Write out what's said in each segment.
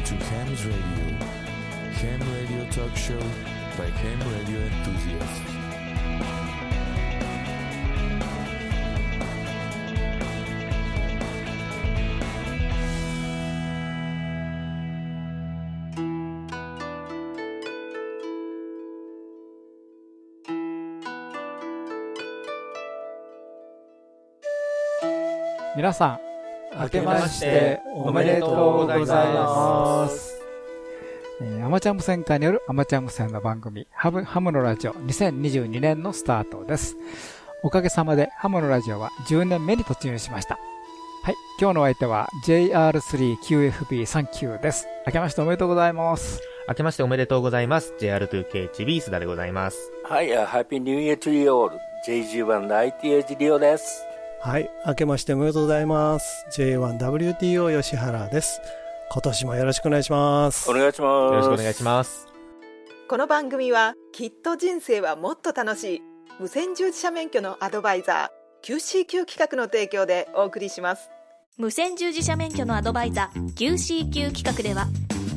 Welcome to Ham's Radio. Ham Radio Talk Show by Ham Radio Enthusiasts. 皆さん、 明けましておめでとうございます。えーアマチュア無線化によるアマチュア無線の番組、ハムハムのラジオ2022年のスタートです。おかげさまでハムのラジオは10年目に突入しました。はい、今日のお相手は JR3QFB39 です。明けましておめでとうございます。明けましておめでとうございます。JR2K チビースダでございます。はい、uh, Happy New Year to you all. JG198 リオです。はい。明けましておめでとうございます。J1WTO 吉原です。今年もよろしくお願いします。お願いします。よろしくお願いします。この番組はきっと人生はもっと楽しい無線従事者免許のアドバイザー QCQ 企画の提供でお送りします無線従事者免許のアドバイザー QCQ 企画では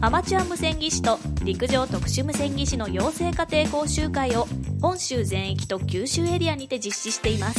アマチュア無線技師と陸上特殊無線技師の養成家庭講習会を本州全域と九州エリアにて実施しています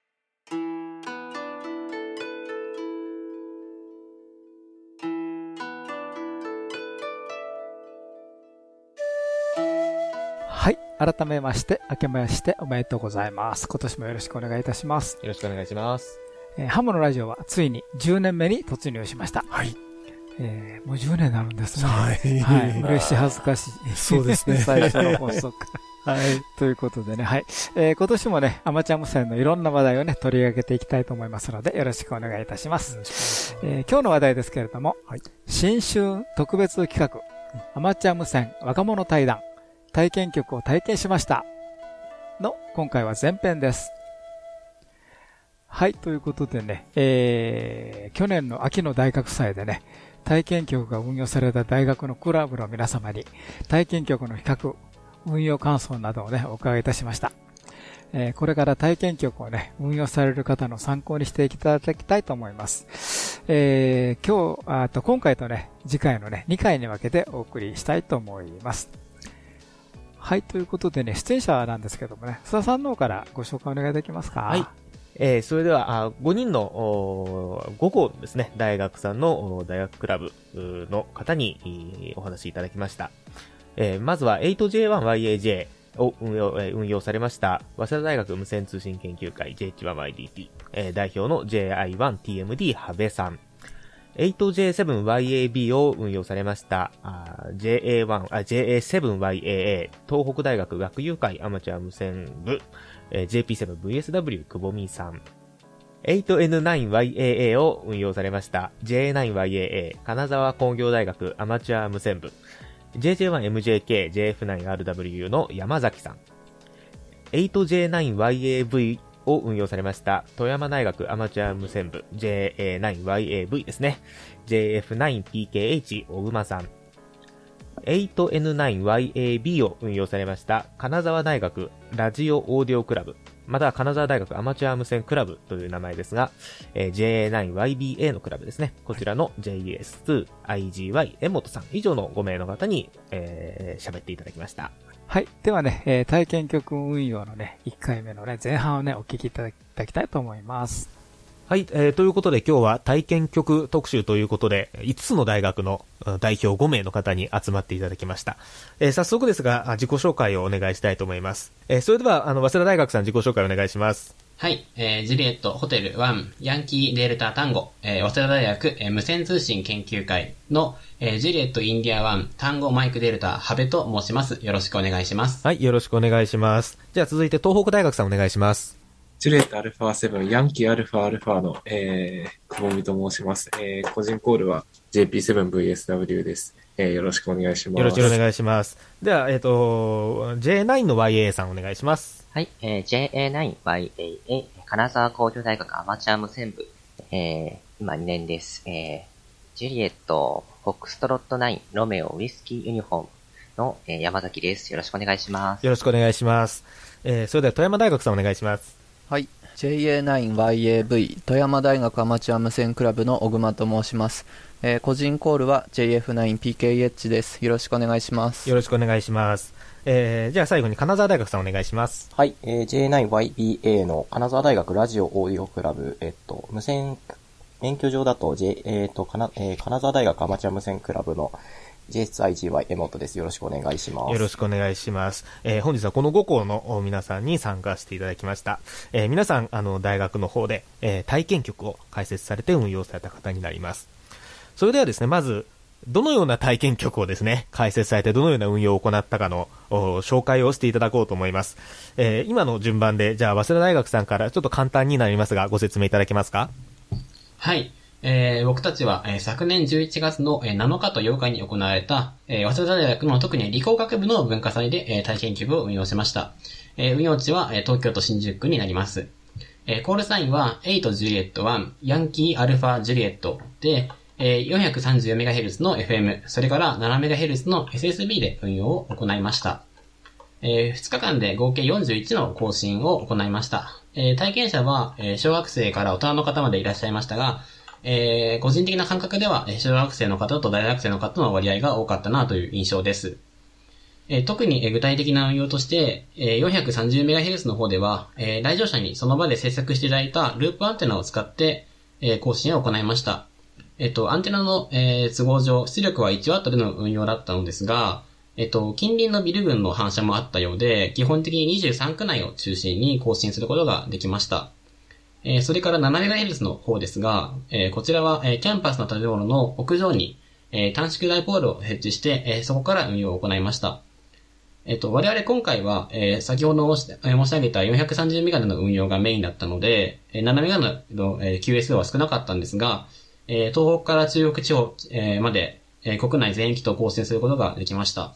はい、改めまして、明けましておめでとうございます。今年もよろしくお願いいたします。よろしくお願いします。えーハムのラジオはついに10年目に突入しました。はい。えーもう10年になるんですね。はいはい。嬉しい、恥ずかしい。そうですね 最初の放送から。はい。ということでね、はい。えー今年もね、アマチュア無線のいろんな話題をね、取り上げていきたいと思いますので、よろしくお願いいたします。えー今日の話題ですけれども、はい新春特別企画、アマチュア無線若者対談、体験局を体験しました。の、今回は前編です。はい、ということでね、えー、去年の秋の大学祭でね、体験局が運用された大学のクラブの皆様に、体験局の比較、運用感想などをね、お伺いいたしました。えーこれから体験局をね、運用される方の参考にしていただきたいと思います。えー今日、あと今回とね、次回のね、2回に分けてお送りしたいと思います。はい、ということでね、出演者なんですけどもね、須田さんの方からご紹介お願いできますか？はい。えーそれでは、あ5人の、5校ですね、大学さんの大学クラブの方にお話いただきました。えーまずは 8J1YAJ を運用,、え運用されました、早稲田大学無線通信研究会 JH1YDT、えー代表の JI1TMD 羽部さん。8J7YAB を運用されました、JA1、JA7YAA、東北大学学友会アマチュア無線部、え JP7VSW くぼみさん。8N9YAA を運用されました。J9YAA 金沢工業大学アマチュア無線部。JJ1MJK JF9RW の山崎さん。8J9YAV を運用されました富山大学アマチュア無線部 JA9YAV ですね JF9PKH 小熊さん 8N9YAB を運用されました金沢大学ラジオオーディオクラブまたは金沢大学アマチュア無線クラブという名前ですが、えー JA9YBA のクラブですね。こちらの JS2IGY 江本さん以上の5名の方に、えー喋っていただきました。はい。ではね、えー体験局運用のね、1回目のね、前半をね、お聞きいただきたいと思います。はい、えーということで今日は体験局特集ということで、5つの大学の代表5名の方に集まっていただきました。えー早速ですが、自己紹介をお願いしたいと思います。えーそれでは、あの、早稲田大学さん自己紹介お願いします。はい、えー、ジュリエットホテル1ヤンキーデルタ単語、えー、早稲田大学、えー無線通信研究会の、えー、ジュリエットインディア1単語マイクデルタハベと申します。よろしくお願いします。はい、よろしくお願いします。じゃあ続いて東北大学さんお願いします。ジュレットアルファ7、ヤンキーアルファアルファの、えー、くぼみと申します。えー、個人コールは JP7VSW です。えー、よろしくお願いします。よろしくお願いします。では、えっ、と、J9 の YA さんお願いします。はい、えー JA9YAA 金沢工業大学アマチュア無線部えー、今2年です。えー、ジュリエット、フォックストロット9、ロメオ、ウイスキーユニフォームの、えー山崎です。よろしくお願いします。よろしくお願いします。えー、それでは富山大学さんお願いします。はい。JA9YAV 富山大学アマチュア無線クラブの小熊と申します。えー個人コールは JF9PKH です。よろしくお願いします。よろしくお願いします。えー、じゃあ最後に金沢大学さんお願いします。はい、えー J9YBA の金沢大学ラジオオーディオクラブ、えっと、無線、免許上だと、J、えっと、かな、えー金沢大学アマチュア無線クラブの JSIGY エモートです。よろしくお願いします。よろしくお願いします。えー本日はこの5校のお皆さんに参加していただきました。えー皆さん、あの、大学の方で、えー体験局を開設されて運用された方になります。それではですね、まず、どのような体験局をですね、開設されてどのような運用を行ったかの紹介をしていただこうと思います。えー今の順番で、じゃあ、早稲田大学さんからちょっと簡単になりますが、ご説明いただけますか？はい。えー僕たちは、えー昨年11月の、えー7日と8日に行われた、えー早稲田大学の特に理工学部の文化祭で、えー体験局を運用しました。えー運用地は、えー東京都新宿区になります。えーコールサインは8ジュリエット1、ヤンキーアルファジュリエットで、えー 434MHz の FM、それから 7MHz の SSB で運用を行いました。え2日間で合計41の更新を行いました。えー体験者は、えー小学生から大人の方までいらっしゃいましたが、えー個人的な感覚では、小学生の方と大学生の方の割合が多かったなという印象です。え特に具体的な運用として、え 430MHz の方では、え来場者にその場で制作していただいたループアンテナを使って、え更新を行いました。えっと、アンテナの、えー都合上、出力は 1W での運用だったのですが、えっと、近隣のビル群の反射もあったようで、基本的に23区内を中心に更新することができました。えーそれから 7MHz の方ですが、えーこちらは、えーキャンパスの建物の屋上に、えー短縮ダイポールを設置して、えーそこから運用を行いました。えっと、我々今回は、えー先ほど申しえー申し上げた 430MHz の運用がメインだったので、えー 7MHz の、えー QSO は少なかったんですが、えー東北から中国地方、えーまで、えー国内全域と更新することができました。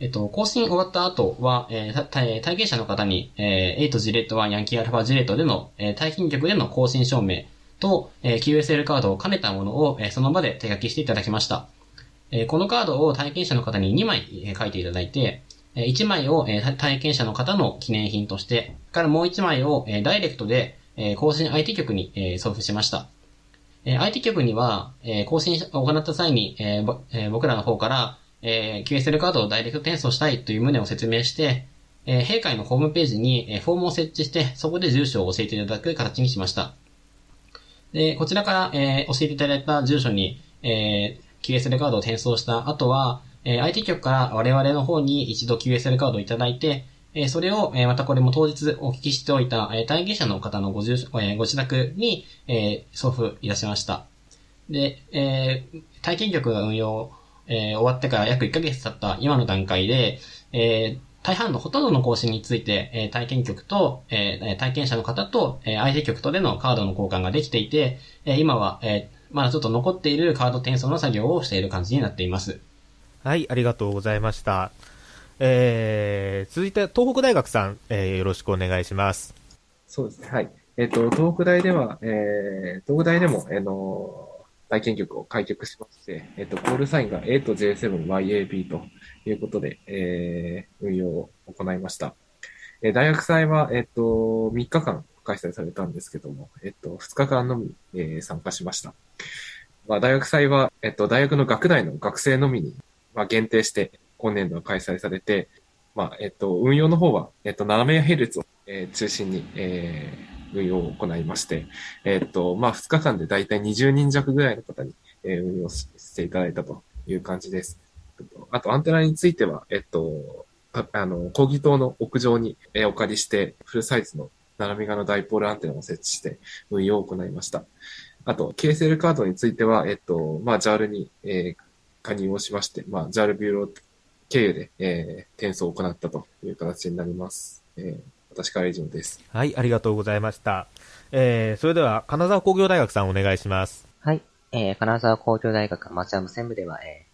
えっと、更新終わった後は、えー体験者の方に、えー8ジレット1ヤンキーアルファジレットでの、えー体験局での更新証明と、えー QSL カードを兼ねたものを、えーその場で手書きしていただきました。えーこのカードを体験者の方に2枚、えー書いていただいて、えー1枚を、えー体体験者の方の記念品として、からもう1枚を、えーダイレクトで、えー更新相手局に、えー送付しました。えー相手局には、えー更新を行った際に、えーぼえー僕らの方から、えー QSL カードをダイレクト転送したいという旨を説明して、えー、閉会のホームページに、えーフォームを設置して、そこで住所を教えていただく形にしました。で、こちらから、えー教えていただいた住所に、えー QSL カードを転送した後は、えー相手局から我々の方に一度 QSL カードをいただいて、えそれを、えまたこれも当日お聞きしておいた、え体験者の方のご住所、えご自宅に、えー送付いたしました。で、え体験局が運用、え終わってから約1ヶ月経った今の段階で、え大半のほとんどの更新について、え体験局と、え体験者の方と、え相手局とでのカードの交換ができていて、え今は、えまだちょっと残っているカード転送の作業をしている感じになっています。はい、ありがとうございました。えー、続いて、東北大学さん、えー、よろしくお願いします。そうですね。はい。えっ、と、東北大では、えー、東北大でも、あの体験局を開局しまして、えっ、と、コールサインが A と J7YAB ということで、えー、運用を行いました。えー大学祭は、えっ、と、3日間開催されたんですけども、えっ、と、2日間のみ、えー参加しました。まあ、大学祭は、えっ、と、大学の学内の学生のみに、まあ、限定して、今年度は開催されて、まあ、えっと、運用の方は、えっと、7MHz を、えー中心に、えー運用を行いまして、えっと、まあ、2日間でだいたい20人弱ぐらいの方に、えー運用していただいたという感じです。あと、アンテナについては、えっと、あの、講義棟の屋上に、えーお借りして、フルサイズの7メガのダイポールアンテナを設置して運用を行いました。あと、KSL カードについては、えっと、まあ、JAL に、えー加入をしまして、まあ、JAL ビューロー経由で、えー転送を行ったという形になります。えー私から以上です。はい、ありがとうございました。えー、それでは、金沢工業大学さんお願いします。はい。えー、金沢工業大学アマチュア無線部では、え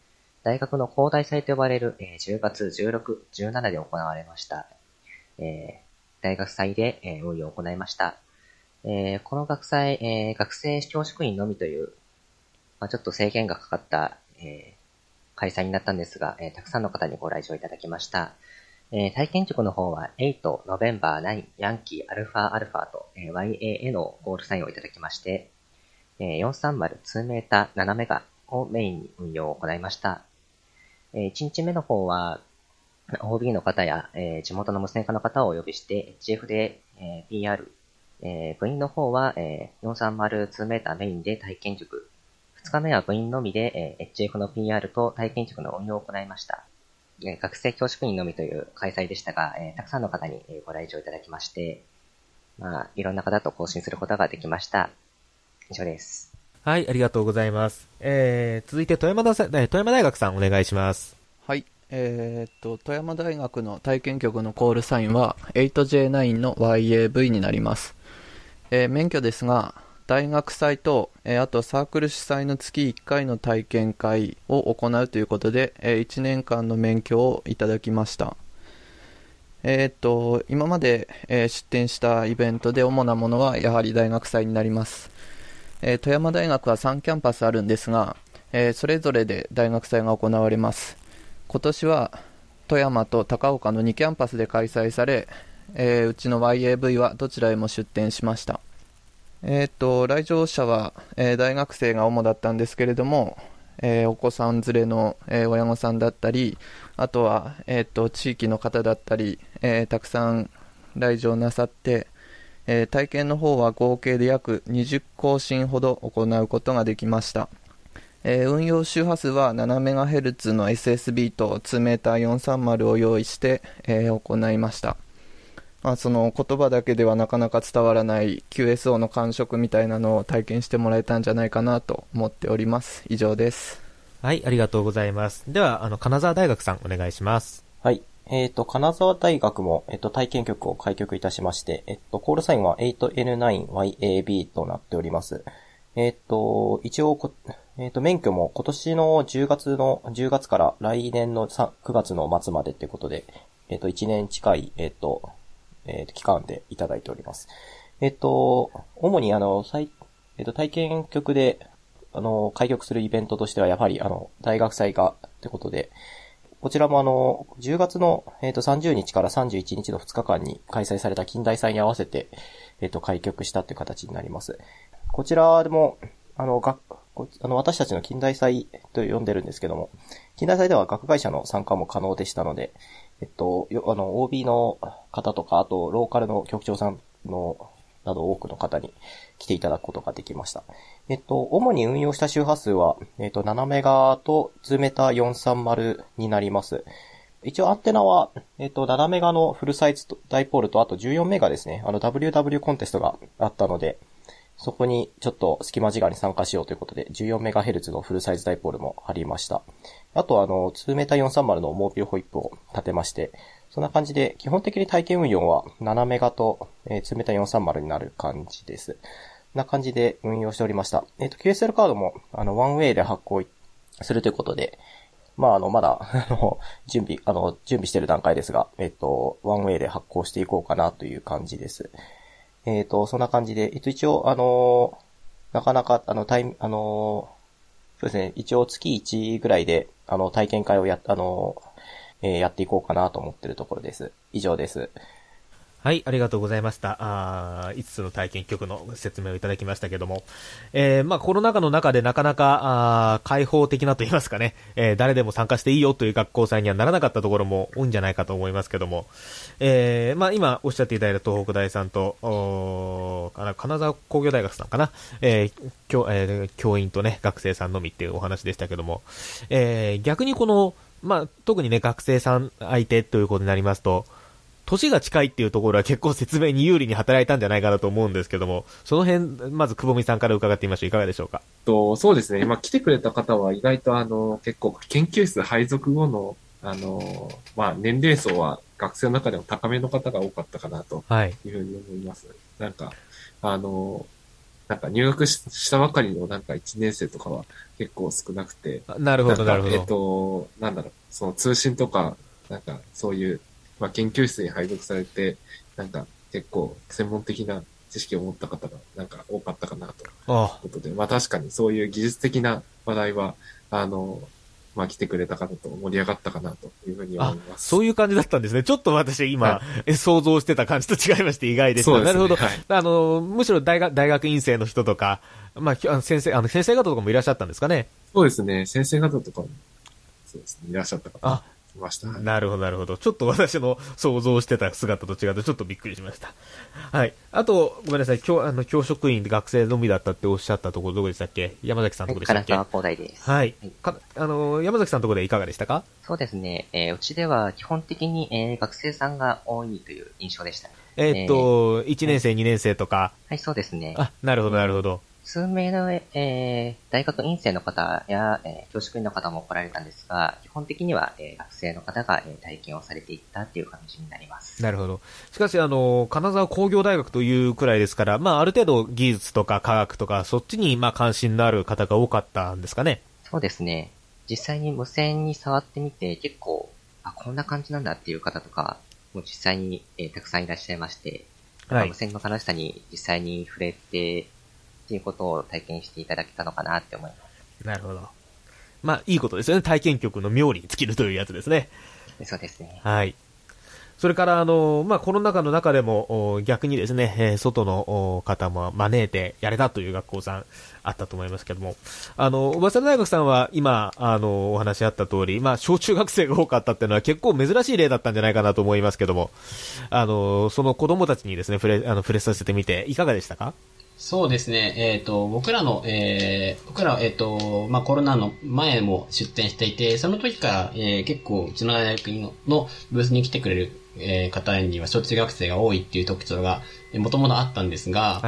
ー、大学の交代祭と呼ばれる、えー、10月16、17で行われました。えー、大学祭で、えー運用を行いました。えーこの学祭、えー学生教職員のみという、まあ、ちょっと制限がかかった、えー開催になったんですが、えーたくさんの方にご来場いただきました。えー体験塾の方は8、ノベンバー9、ヤンキー、アルファ、アルファと、えー YAA のゴールサインをいただきまして、えー430、2メーター7メガをメインに運用を行いました。え1日目の方は、OB の方や、えー地元の無線化の方をお呼びして、HF で、えー PR、えー部員の方は、えー430-2メーターメインで体験塾。2日目は部員のみで、えー HF の PR と体験塾の運用を行いました。えー学生教職員のみという開催でしたが、えーたくさんの方にえーご来場いただきまして、まあ、いろんな方と交信することができました。以上です。はい、ありがとうございます。えー、続いて富山大さえー富山大学さんお願いします。はい。えーっと、富山大学の体験局のコールサインは 8J9 の YAV になります。えー免許ですが、大学祭と、えーあとサークル主催の月1回の体験会を行うということで、え1年間の免許をいただきました。えーっと、今まで、え出展したイベントで主なものはやはり大学祭になります。え富山大学は3キャンパスあるんですが、えそれぞれで大学祭が行われます。今年は富山と高岡の2キャンパスで開催され、えうちの YAV はどちらへも出展しました。えーと、来場者は、えー大学生が主だったんですけれども、えーお子さん連れの、え親御さんだったり、あとは、えっと、地域の方だったり、えたくさん来場なさって、え体験の方は合計で約20更新ほど行うことができました。え運用周波数は 7MHz の SSB と 2m430 を用意して、え行いました。まあ、その言葉だけではなかなか伝わらない QSO の感触みたいなのを体験してもらえたんじゃないかなと思っております。以上です。はい、ありがとうございます。では、あの、金沢大学さんお願いします。はい。えっ、と、金沢大学も、えっ、と、体験局を開局いたしまして、えっ、と、コールサインは 8N9YAB となっております。えっ、と、一応こ、えっ、と、免許も今年の10月の、10月から来年の3 9月の末までってことで、えっ、と、1年近い、えっ、と、えっ、と、期間でいただいております。えっ、と、主にあの、最、えっ、と、体験局で、あの、開局するイベントとしては、やはり、あの、大学祭が、ってことで、こちらもあの、10月の、えっ、と、30日から31日の2日間に開催された近代祭に合わせて、えっ、と、開局したという形になります。こちらでも、あの、が、こあの、私たちの近代祭と呼んでるんですけども、近代祭では学会社の参加も可能でしたので、えっと、よあの、OB の方とか、あと、ローカルの局長さんの、など多くの方に来ていただくことができました。えっと、主に運用した周波数は、えっと、7メガと2メタ430になります。一応アンテナは、えっと、7メガのフルサイズダイポールと、あと14メガですね。あの、WW コンテストがあったので、そこにちょっと隙間時間に参加しようということで、14MHz のフルサイズダイポールも貼りました。あとあの、2m430 のモービルホイップを立てまして、そんな感じで、基本的に体験運用は7メガと、えー、2m430 になる感じです。な感じで運用しておりました。えっ、と、QSL カードも、あの、ワンウェイで発行するということで、まあ、あの、まだ、あの、準備、あの、準備してる段階ですが、えっ、と、ワンウェイで発行していこうかなという感じです。えっ、と、そんな感じで、えっと、一応、あのなかなか、あの、タイム、あのそうですね、一応月1ぐらいで、あの、体験会をや、あのえーやっていこうかなと思ってるところです。以上です。はい、ありがとうございました。あ5つの体験局の説明をいただきましたけども、えー、まあコロナ禍の中でなかなか、あ開放的なと言いますかね、えー、誰でも参加していいよという学校祭にはならなかったところも多いんじゃないかと思いますけども、えー、まあ今おっしゃっていただいた東北大さんと、おーあの金沢工業大学さんかな、えー教えー教員とね、学生さんのみっていうお話でしたけども、えー、逆にこの、まあ特にね、学生さん相手ということになりますと、年が近いっていうところは結構説明に有利に働いたんじゃないかなと思うんですけども、その辺、まず久保美さんから伺ってみましょう。いかがでしょうかと、そうですね。まあ、来てくれた方は意外とあの、結構研究室配属後の、あの、まあ、年齢層は学生の中でも高めの方が多かったかなとはい。いうふうに思います。なんか、あの、なんか入学ししたばかりのなんか1年生とかは結構少なくて。なるほどなるほどえっと、なんだろう、その通信とか、なんかそういう、まあ研究室に配属されて、なんか結構専門的な知識を持った方がなんか多かったかなと。あいうことで、まあ確かにそういう技術的な話題は、あの、まあ来てくれた方と盛り上がったかなというふうに思います。そういう感じだったんですね。ちょっと私今、はえ想像してた感じと違いまして意外でした。ねなるほど。はいあの、むしろ大学、大学院生の人とか、まあ、先生、あの、先生方とかもいらっしゃったんですかね。そうですね。先生方とかも、そうですね。いらっしゃった方いました。はいなるほど、なるほど。ちょっと私の想像してた姿と違って、ちょっとびっくりしました。はい。あと、ごめんなさい。教、あの、教職員で学生のみだったっておっしゃったところ、どこでしたっけ？山崎さんのところでしたっけ、金沢工大です。はい。かあの、山崎さんのところでいかがでしたか？そうですね。えーうちでは基本的に、えー学生さんが多いという印象でした。えーっと、1年生、2年生とか？はい、そうですね。あ、なるほど、なるほど。数名の、えー大学院生の方や、えー教職員の方も来られたんですが、基本的には、えー学生の方が、えー体験をされていったっていう感じになります。なるほど。しかし、あの、金沢工業大学というくらいですから、まあ、ある程度技術とか科学とか、そっちに、まあ、関心のある方が多かったんですかね。そうですね。実際に無線に触ってみて、結構、あ、こんな感じなんだっていう方とか、もう実際に、えーたくさんいらっしゃいまして、はいまあ無線の楽しさに実際に触れて、っていうことを体験していただけたのかなって思います。なるほど。まあ、いいことですよね。体験局の妙に尽きるというやつですね。そうですね。はい。それから、あの、まあ、コロナ禍の中でも、お逆にですね、えー外のお方も招いてやれたという学校さんあったと思いますけども、あの、小笠原大学さんは今、あの、お話あった通り、まあ、小中学生が多かったっていうのは結構珍しい例だったんじゃないかなと思いますけども、あの、その子供たちにですね、触れ、あの、触れさせてみて、いかがでしたか？そうですね。えっ、と、僕らの、えー、僕らは、えっ、と、まあ、コロナの前も出展していて、その時から、えー、結構、うちの大学ののブースに来てくれる、えー、方には小中学生が多いっていう特徴が、もともとあったんですが、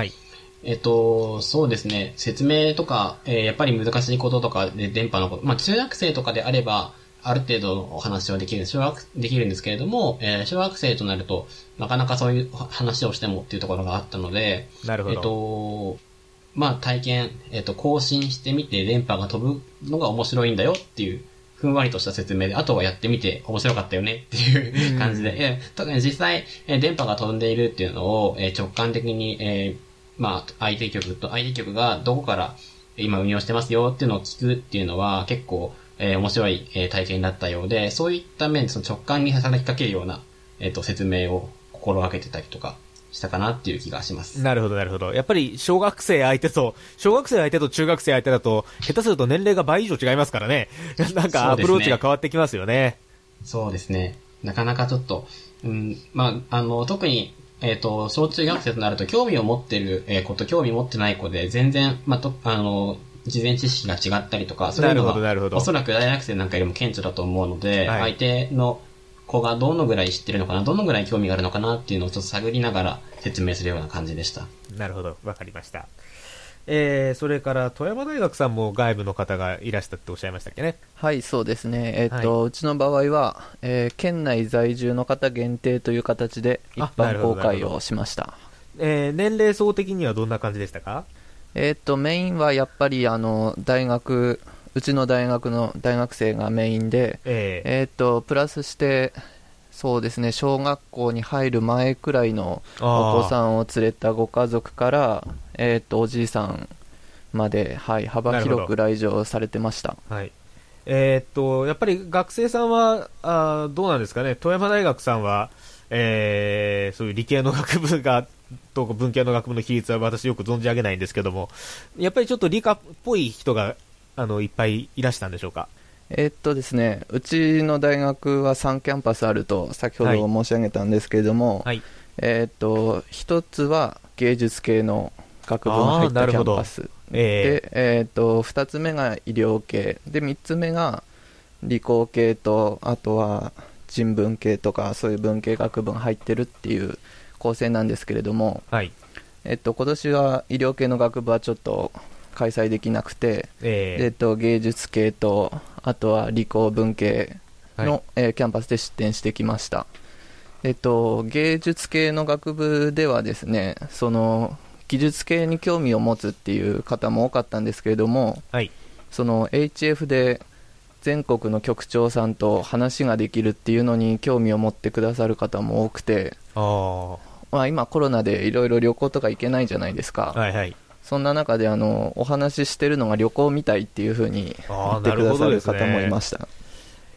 えっ、と、そうですね、説明とか、えー、やっぱり難しいこととかで、電波のこと、まあ、中学生とかであれば、ある程度のお話はできる、小学、できるんですけれども、えー小学生となると、なかなかそういう話をしてもっていうところがあったので、なるほど。えっと、まあ体験、えっと、更新してみて電波が飛ぶのが面白いんだよっていう、ふんわりとした説明で、あとはやってみて面白かったよねっていう感じで、えー特に実際、えー電波が飛んでいるっていうのを、えー直感的に、えーまあ、相手局と、相手局がどこから今運用してますよっていうのを聞くっていうのは結構、えー面白い、えー体験だったようで、そういった面でその直感に働きかけるような、えっ、と、説明を心がけてたりとかしたかなっていう気がします。なるほど、なるほど。やっぱり小学生相手と、小学生相手と中学生相手だと、下手すると年齢が倍以上違いますからね。なんかアプローチが変わってきますよね。そうですね。なかなかちょっと、うん、まあ、あの、特に、えっ、と、小中学生となると興味を持ってるえー子と興味持ってない子で、全然、まあ、と、あの、事前知識が違ったりとか、そういうのおそらく大学生なんかよりも顕著だと思うので、はい相手の子がどのぐらい知ってるのかな、どのぐらい興味があるのかなっていうのをちょっと探りながら説明するような感じでした。なるほど、わかりました。えー、それから富山大学さんも外部の方がいらしたっておっしゃいましたっけね？はい、そうですね。えっ、と、はうちの場合は、えー県内在住の方限定という形で一般公開をしました。えー、年齢層的にはどんな感じでしたか？えっ、と、メインはやっぱり、あの、大学、うちの大学の大学生がメインで、ええっ、と、プラスして、そうですね、小学校に入る前くらいのお子さんを連れたご家族から、えっ、と、おじいさんまで、はい、幅広く来場されてました。はい。えーっと、やっぱり学生さんは、あーどうなんですかね、富山大学さんは、えーそういう理系の学部が、とか文系の学部の比率は私よく存じ上げないんですけども、やっぱりちょっと理科っぽい人が、あの、いっぱいいらしたんでしょうか？えーっとですね、うちの大学は3キャンパスあると先ほど申し上げたんですけれども、えーっと、一つは芸術系の学部が入ったキャンパス。えで、えーっと、二つ目が医療系。で、三つ目が理工系と、あとは人文系とか、そういう文系学部が入ってるっていう構成なんですけれども、はい。えっと、今年は医療系の学部はちょっと開催できなくて、えでえっと、芸術系と、あとは理工文系の、はいえーキャンパスで出展してきました。えっと、芸術系の学部ではですね、その、技術系に興味を持つっていう方も多かったんですけれども、はい。その HF で全国の局長さんと話ができるっていうのに興味を持ってくださる方も多くて、あまあ、今コロナでいろいろ旅行とか行けないじゃないですか。はいはい。そんな中で、あの、お話ししてるのが旅行みたいっていう風に言ってくださる方もいました。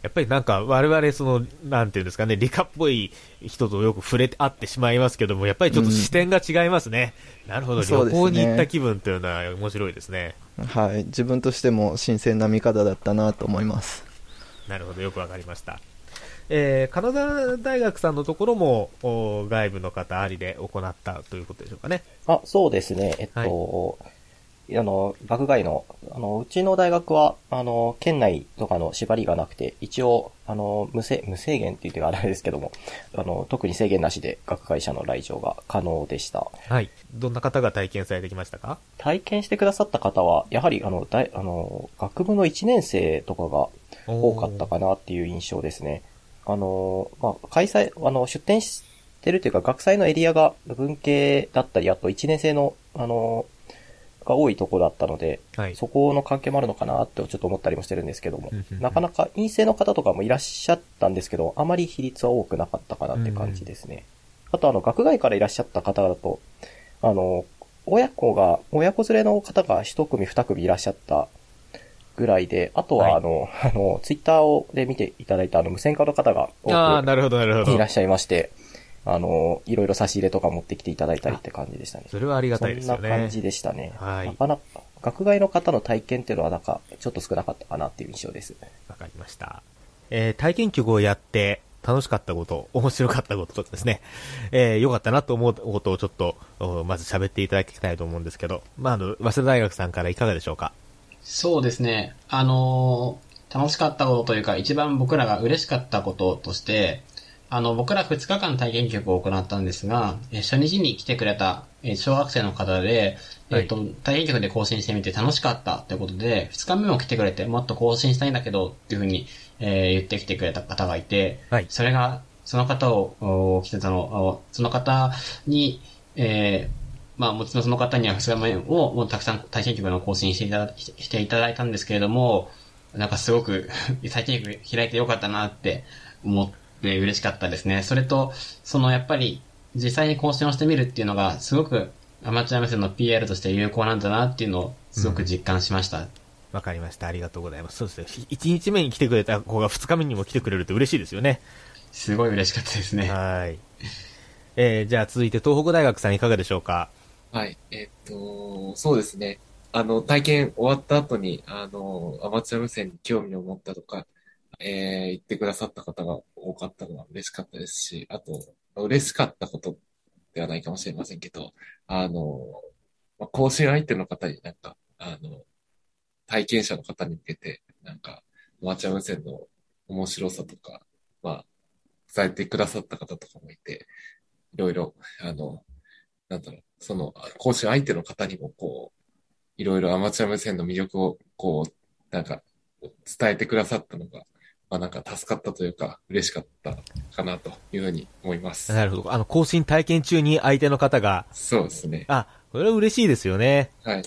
やっぱりなんか我々その、なんていうんですかね、理科っぽい人とよく触れ合ってしまいますけども、やっぱりちょっと視点が違いますね。なるほど、旅行に行った気分というのは面白いですね。はい。自分としても新鮮な見方だったなと思います。なるほど、よくわかりました。えー、金沢大学さんのところも、お外部の方ありで行ったということでしょうかね。あ、そうですね。えっと、あの、学外の、あの、うちの大学は、あの、県内とかの縛りがなくて、一応、あの、無制、無制限って言ってあれですけども、あの、特に制限なしで学会社の来場が可能でした。はい。どんな方が体験されてきましたか？体験してくださった方は、やはり、あの、大、あの、学部の1年生とかが多かったかなっていう印象ですね。あの、まあ、開催、あの、出展してるというか、学祭のエリアが文系だったり、あと1年生の、あの、が多いところだったので、はいそこの関係もあるのかなってちょっと思ったりもしてるんですけどもなかなか陰性の方とかもいらっしゃったんですけど、あまり比率は多くなかったかなって感じですね。あとあの、学外からいらっしゃった方だと、あの、親子が、親子連れの方が一組二組いらっしゃったぐらいで、あとはあの、あの、ツイッターをで見ていただいたあの、無線化の方が多くああ、なるほど、なるほど。いらっしゃいまして、あの、いろいろ差し入れとか持ってきていただいたりって感じでしたね。それはありがたいですよねそんな感じでしたね。はいなかなか、学外の方の体験っていうのはなんか、ちょっと少なかったかなっていう印象です。わかりました。えー体験曲をやって、楽しかったこと、面白かったこととかですね、えー良かったなと思うことをちょっと、おまず喋っていただきたいと思うんですけど、まあ、あの、早稲田大学さんからいかがでしょうか？そうですね。あのー楽しかったことというか、一番僕らが嬉しかったこととして、あの、僕ら2日間体験曲を行ったんですが、えー初日に来てくれた、えー小学生の方で、えっ、と、体験曲で更新してみて楽しかったということで、2日目も来てくれて、もっと更新したいんだけど、っていうふうに、えー言ってきてくれた方がいて、それが、その方を、お来てたの、おその方に、えーまあもちろんその方には2日目をもうたくさん体験曲の更新していただしていただいたんですけれども、なんかすごく体験曲開いてよかったなって思って嬉しかったですね。それと、そのやっぱり実際に更新をしてみるっていうのがすごくアマチュア無線の PR として有効なんだなっていうのをすごく実感しました。わかりました。ありがとうございます。そうですね。1日目に来てくれた子が2日目にも来てくれると嬉しいですよね。すごい嬉しかったですね。はい。えーじゃあ続いて東北大学さんいかがでしょうか？はい。えっと、そうですね。あの、体験終わった後に、あの、アマチュア無線に興味を持ったとか、えー言ってくださった方が多かったのは嬉しかったですし、あと、嬉しかったことではないかもしれませんけど、あの、まあ、更新相手の方になんか、あの、体験者の方に向けて、なんか、アマチュア無線の面白さとか、まあ、伝えてくださった方とかもいて、いろいろ、あの、なんだろう、その、講師相手の方にも、こう、いろいろアマチュア無線の魅力を、こう、なんか、伝えてくださったのが、まあなんか助かったというか、嬉しかったかなというふうに思います。なるほど。あの、更新体験中に相手の方が、そうですね。あ、これは嬉しいですよね。はい。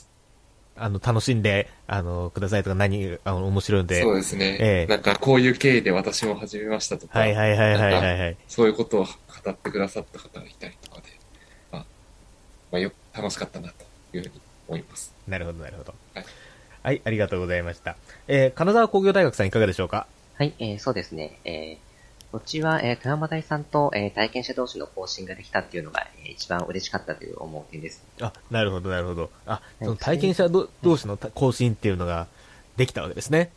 あの、楽しんで、あの、くださいとか何、あの、面白いんで。そうですね。ええなんかこういう経緯で私も始めましたとか、はいはいはいはいはいはいそういうことを語ってくださった方がいたりとまあよ、楽しかったなというふうに思います。なるほどなるほど。はい。はい、ありがとうございました。えー金沢工業大学さんいかがでしょうか？はい、えーそうですね。えーこっちは、えー富山大さんと、えー体験者同士の更新ができたっていうのが、えー一番嬉しかったという思う点です。あ、なるほどなるほど。あ、その体験者ど同士のた更新っていうのができたわけですね。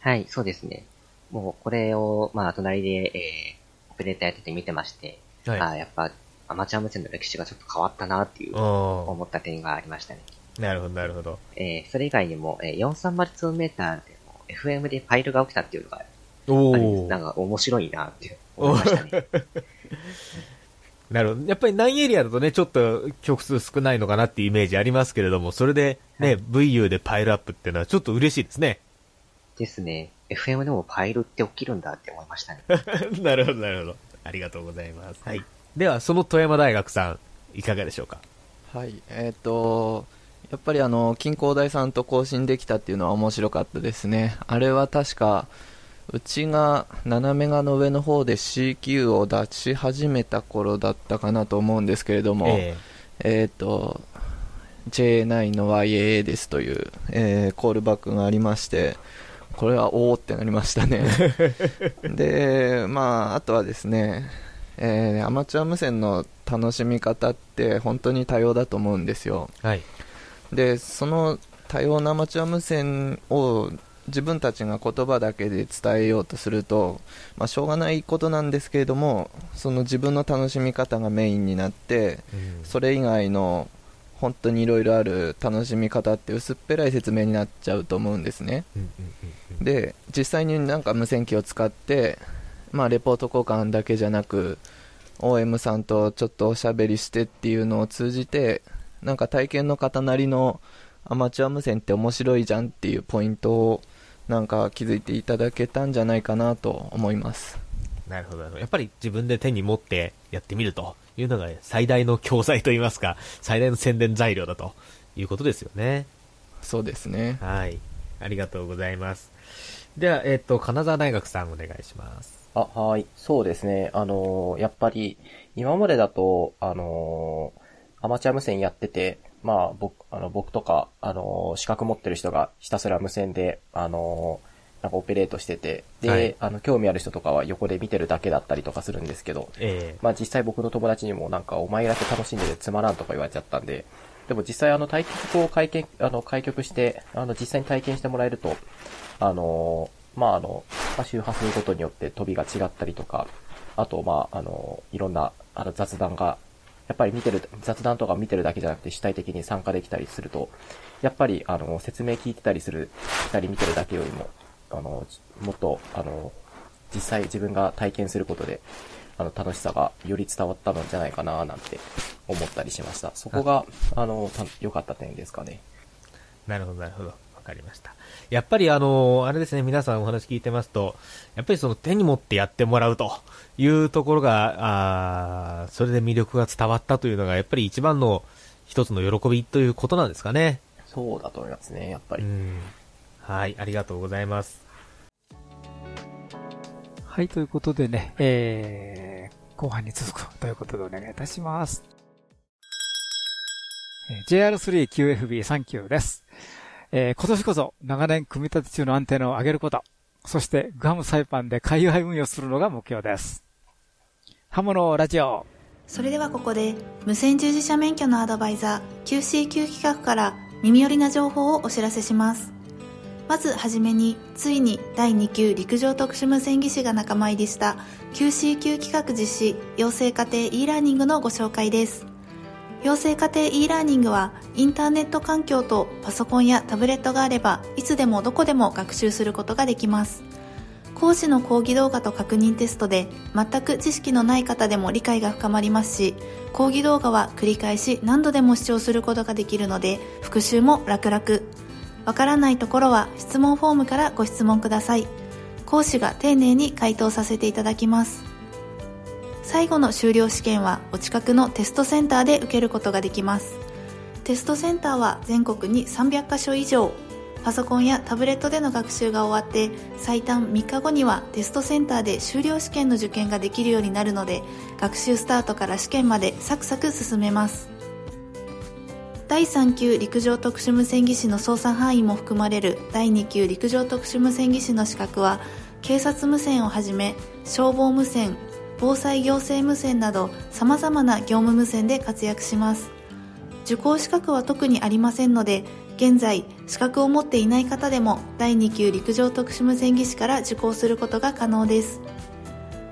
はい、そうですね。もう、これを、まあ、隣で、えー、オペレーターやってて見てまして、はいあーやっぱ、アマチュア無線の歴史がちょっと変わったなっていう、思った点がありましたね。なるほどなるほど。えーそれ以外にも、えー、4302メーターでも、FM でファイルが起きたっていうのが、おなんか面白いなって思いましたね。なるほど。やっぱり何エリアだとね、ちょっと曲数少ないのかなっていうイメージありますけれども、それでね、VU でパイルアップっていうのはちょっと嬉しいですね。ですね。FM でもファイルって起きるんだって思いましたね。なるほど、なるほど。ありがとうございます。はい。では、その富山大学さん、いかがでしょうか？はい、えっ、と、やっぱりあの、近工大さんと更新できたっていうのは面白かったですね。あれは確か、うちが7メガの上の方で CQ を出し始めた頃だったかなと思うんですけれども、ええっ、と、J9 の YAA ですという、えーコールバックがありまして、これはおーってなりましたね。で、まあ、あとはですね、えーアマチュア無線の楽しみ方って本当に多様だと思うんですよ。はい。で、その多様なアマチュア無線を自分たちが言葉だけで伝えようとすると、まあ、しょうがないことなんですけれども、その自分の楽しみ方がメインになって、それ以外の本当にいろいろある楽しみ方って薄っぺらい説明になっちゃうと思うんですね。で、実際になんか無線機を使って、まあ、レポート交換だけじゃなく、OM さんとちょっとおしゃべりしてっていうのを通じて、なんか体験の方なりのアマチュア無線って面白いじゃんっていうポイントをなんか気づいていただけたんじゃないかなと思います。なるほど。やっぱり自分で手に持ってやってみるというのが最大の教材といいますか、最大の宣伝材料だということですよね。そうですね。はい。ありがとうございます。では、えっ、と、金沢大学さんお願いします。あ、はい。そうですね。あのーやっぱり、今までだと、あのーアマチュア無線やってて、まあ、僕、あの、僕とか、あのー資格持ってる人がひたすら無線で、あのーなんかオペレートしてて、で、はいあの、興味ある人とかは横で見てるだけだったりとかするんですけど、えまあ実際僕の友達にもなんかお前らって楽しんでてつまらんとか言われちゃったんで、でも実際あの対局を開見、あの、開局して、あの実際に体験してもらえると、あのーまああの、まあ、周波数ごとによって飛びが違ったりとか、あとまああの、いろんなあの雑談が、やっぱり見てる、雑談とか見てるだけじゃなくて主体的に参加できたりすると、やっぱりあの、説明聞いてたりする、したり見てるだけよりも、あの、もっと、あの、実際自分が体験することで、あの、楽しさがより伝わったのじゃないかななんて思ったりしました。そこが、あの、た良かった点ですかね。なるほど、なるほど。わかりました。やっぱりあの、あれですね、皆さんお話聞いてますと、やっぱりその手に持ってやってもらうというところが、あーそれで魅力が伝わったというのが、やっぱり一番の一つの喜びということなんですかね。そうだと思いますね、やっぱり。はい、ありがとうございます。はい、ということでね、えー、後半に続くということでお願いいたします。えー JR3QFB39 です。えー今年こそ長年組み立て中のアンテナを上げること、そしてグアムサイパンで海外運用するのが目標です。ハモのラジオ。それではここで無線従事者免許のアドバイザー QCQ 企画から耳寄りな情報をお知らせしますまずはじめについに第2級陸上特殊無線技師が仲間入りした QCQ 企画実施養成家庭 e ラーニングのご紹介です養成家庭 e ラーニングはインターネット環境とパソコンやタブレットがあればいつでもどこでも学習することができます。講師の講義動画と確認テストで全く知識のない方でも理解が深まりますし講義動画は繰り返し何度でも視聴することができるので復習も楽々。わからないところは質問フォームからご質問ください。講師が丁寧に回答させていただきます。最後の修了試験はお近くのテストセンターで受けることができます。テストセンターは全国に300カ所以上。パソコンやタブレットでの学習が終わって最短3日後にはテストセンターで修了試験の受験ができるようになるので学習スタートから試験までサクサク進めます。第3級陸上特殊無線技師の操作範囲も含まれる第2級陸上特殊無線技師の資格は警察無線をはじめ消防無線防災行政無線など様々な業務無線で活躍します。受講資格は特にありませんので現在資格を持っていない方でも第2級陸上特殊無線技師から受講することが可能です。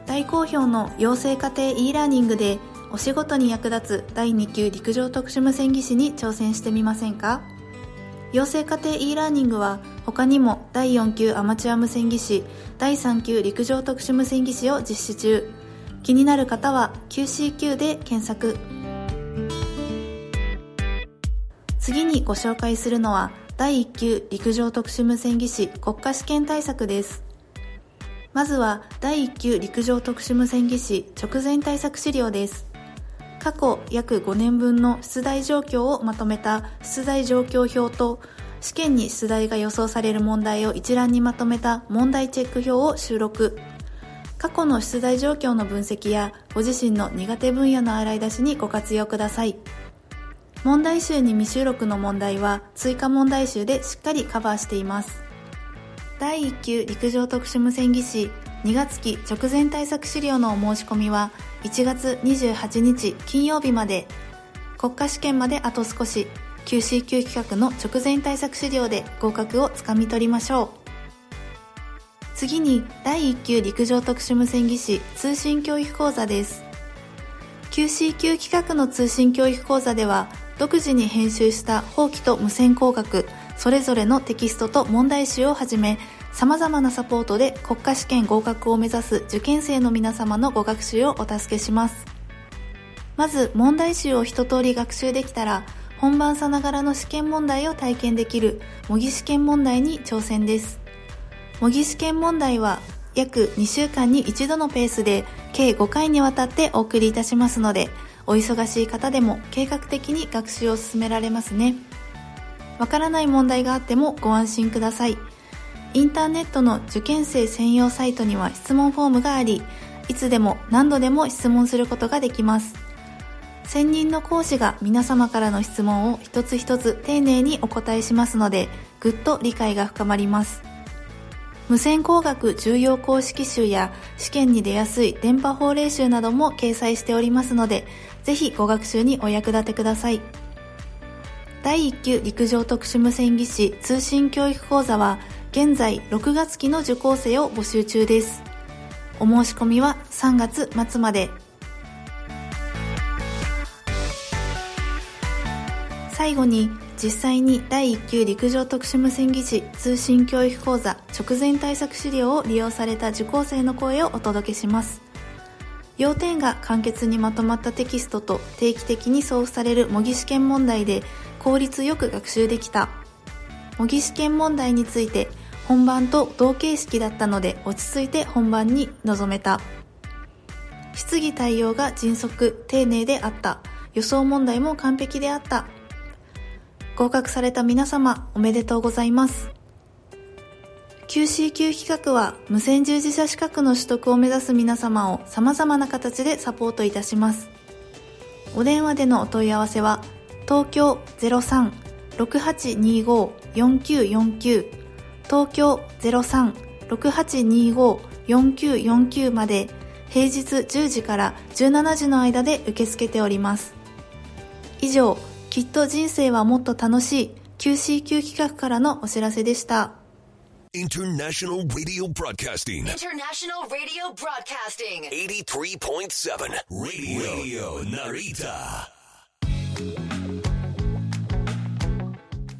大好評の養成家庭 e ラーニングでお仕事に役立つ第2級陸上特殊無線技師に挑戦してみませんか？養成家庭 e ラーニングは他にも第4級アマチュア無線技師第3級陸上特殊無線技師を実施中。気になる方は QCQ で検索。次にご紹介するのは第1級陸上特殊無線技師国家試験対策です。まずは第1級陸上特殊無線技師直前対策資料です。過去約5年分の出題状況をまとめた出題状況表と試験に出題が予想される問題を一覧にまとめた問題チェック表を収録。過去の出題状況の分析やご自身の苦手分野の洗い出しにご活用ください。問題集に未収録の問題は追加問題集でしっかりカバーしています。第1級陸上特殊無線技師2月期直前対策資料のお申し込みは1月28日金曜日まで国家試験まであと少し QCQ 企画の直前対策資料で合格をつかみ取りましょう次に第1級陸上特殊無線技師通信教育講座です。QCQ 企画の通信教育講座では独自に編集した法規と無線工学それぞれのテキストと問題集をはじめ様々なサポートで国家試験合格を目指す受験生の皆様のご学習をお助けします。まず問題集を一通り学習できたら本番さながらの試験問題を体験できる模擬試験問題に挑戦です。模擬試験問題は約2週間に一度のペースで計5回にわたってお送りいたしますのでお忙しい方でも計画的に学習を進められますね。わからない問題があってもご安心ください。インターネットの受験生専用サイトには質問フォームがありいつでも何度でも質問することができます。専任の講師が皆様からの質問を一つ一つ丁寧にお答えしますのでぐっと理解が深まります。無線工学重要公式集や試験に出やすい電波法令集なども掲載しておりますのでぜひご学習にお役立てください。第1級陸上特殊無線技師通信教育講座は現在6月期の受講生を募集中です。お申し込みは3月末まで。最後に実際に第1級陸上特殊無線技師通信教育講座直前対策資料を利用された受講生の声をお届けします。要点が簡潔にまとまったテキストと定期的に送付される模擬試験問題で効率よく学習できた。模擬試験問題について本番と同形式だったので落ち着いて本番に臨めた。質疑対応が迅速丁寧であった。予想問題も完璧であった。合格された皆様おめでとうございます。QCQ 企画は無線従事者資格の取得を目指す皆様を様々な形でサポートいたします。お電話でのお問い合わせは東京03-6825-4949東京03-6825-4949まで平日10時から17時の間で受け付けております。以上きっと人生はもっと楽しい。QCQ 企画からのお知らせでした。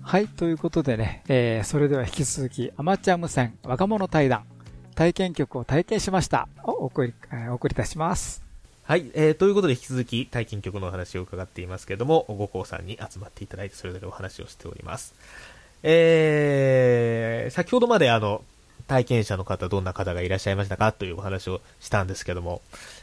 はいということでね、えー、それでは引き続きアマチュア無線若者対談体験曲を体験しました。をお送り、えー、お送りいたします。はい、えー、ということで引き続き体験曲のお話を伺っていますけれども、ごこうさんに集まっていただいてそれぞれお話をしております。えー、先ほどまであの、体験者の方、どんな方がいらっしゃいましたかというお話をしたんですけども、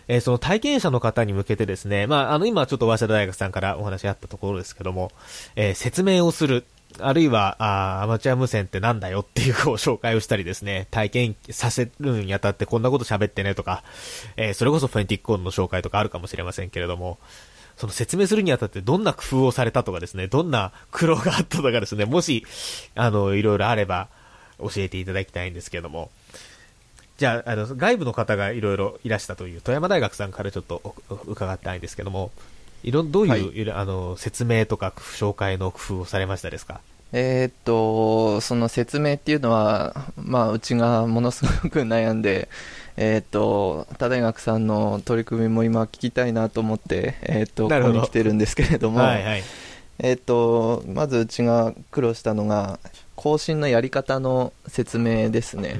えー、その体験者の方に向けてですね、まあ、あの、今ちょっと早稲田大学さんからお話あったところですけども、えー、説明をする。あるいは、あアマチュア無線ってなんだよっていうこう紹介をしたりですね、体験させるにあたってこんなこと喋ってねとか、えー、それこそフェンティックオンの紹介とかあるかもしれませんけれども、その説明するにあたってどんな工夫をされたとかですね、どんな苦労があったとかですね、もし、あの、いろいろあれば教えていただきたいんですけども、じゃあ、あの、外部の方がいろいろいらしたという、富山大学さんからちょっと伺ったいんですけども、いろ、どういう、はい、あの、説明とか紹介の工夫をされましたですか？えー、っと、その説明っていうのは、まあ、うちがものすごく悩んで、えー、っと、他大学さんの取り組みも今聞きたいなと思って、えー、っと、ここに来てるんですけれども、はいはい、えっと、まずうちが苦労したのが、更新のやり方の説明ですね。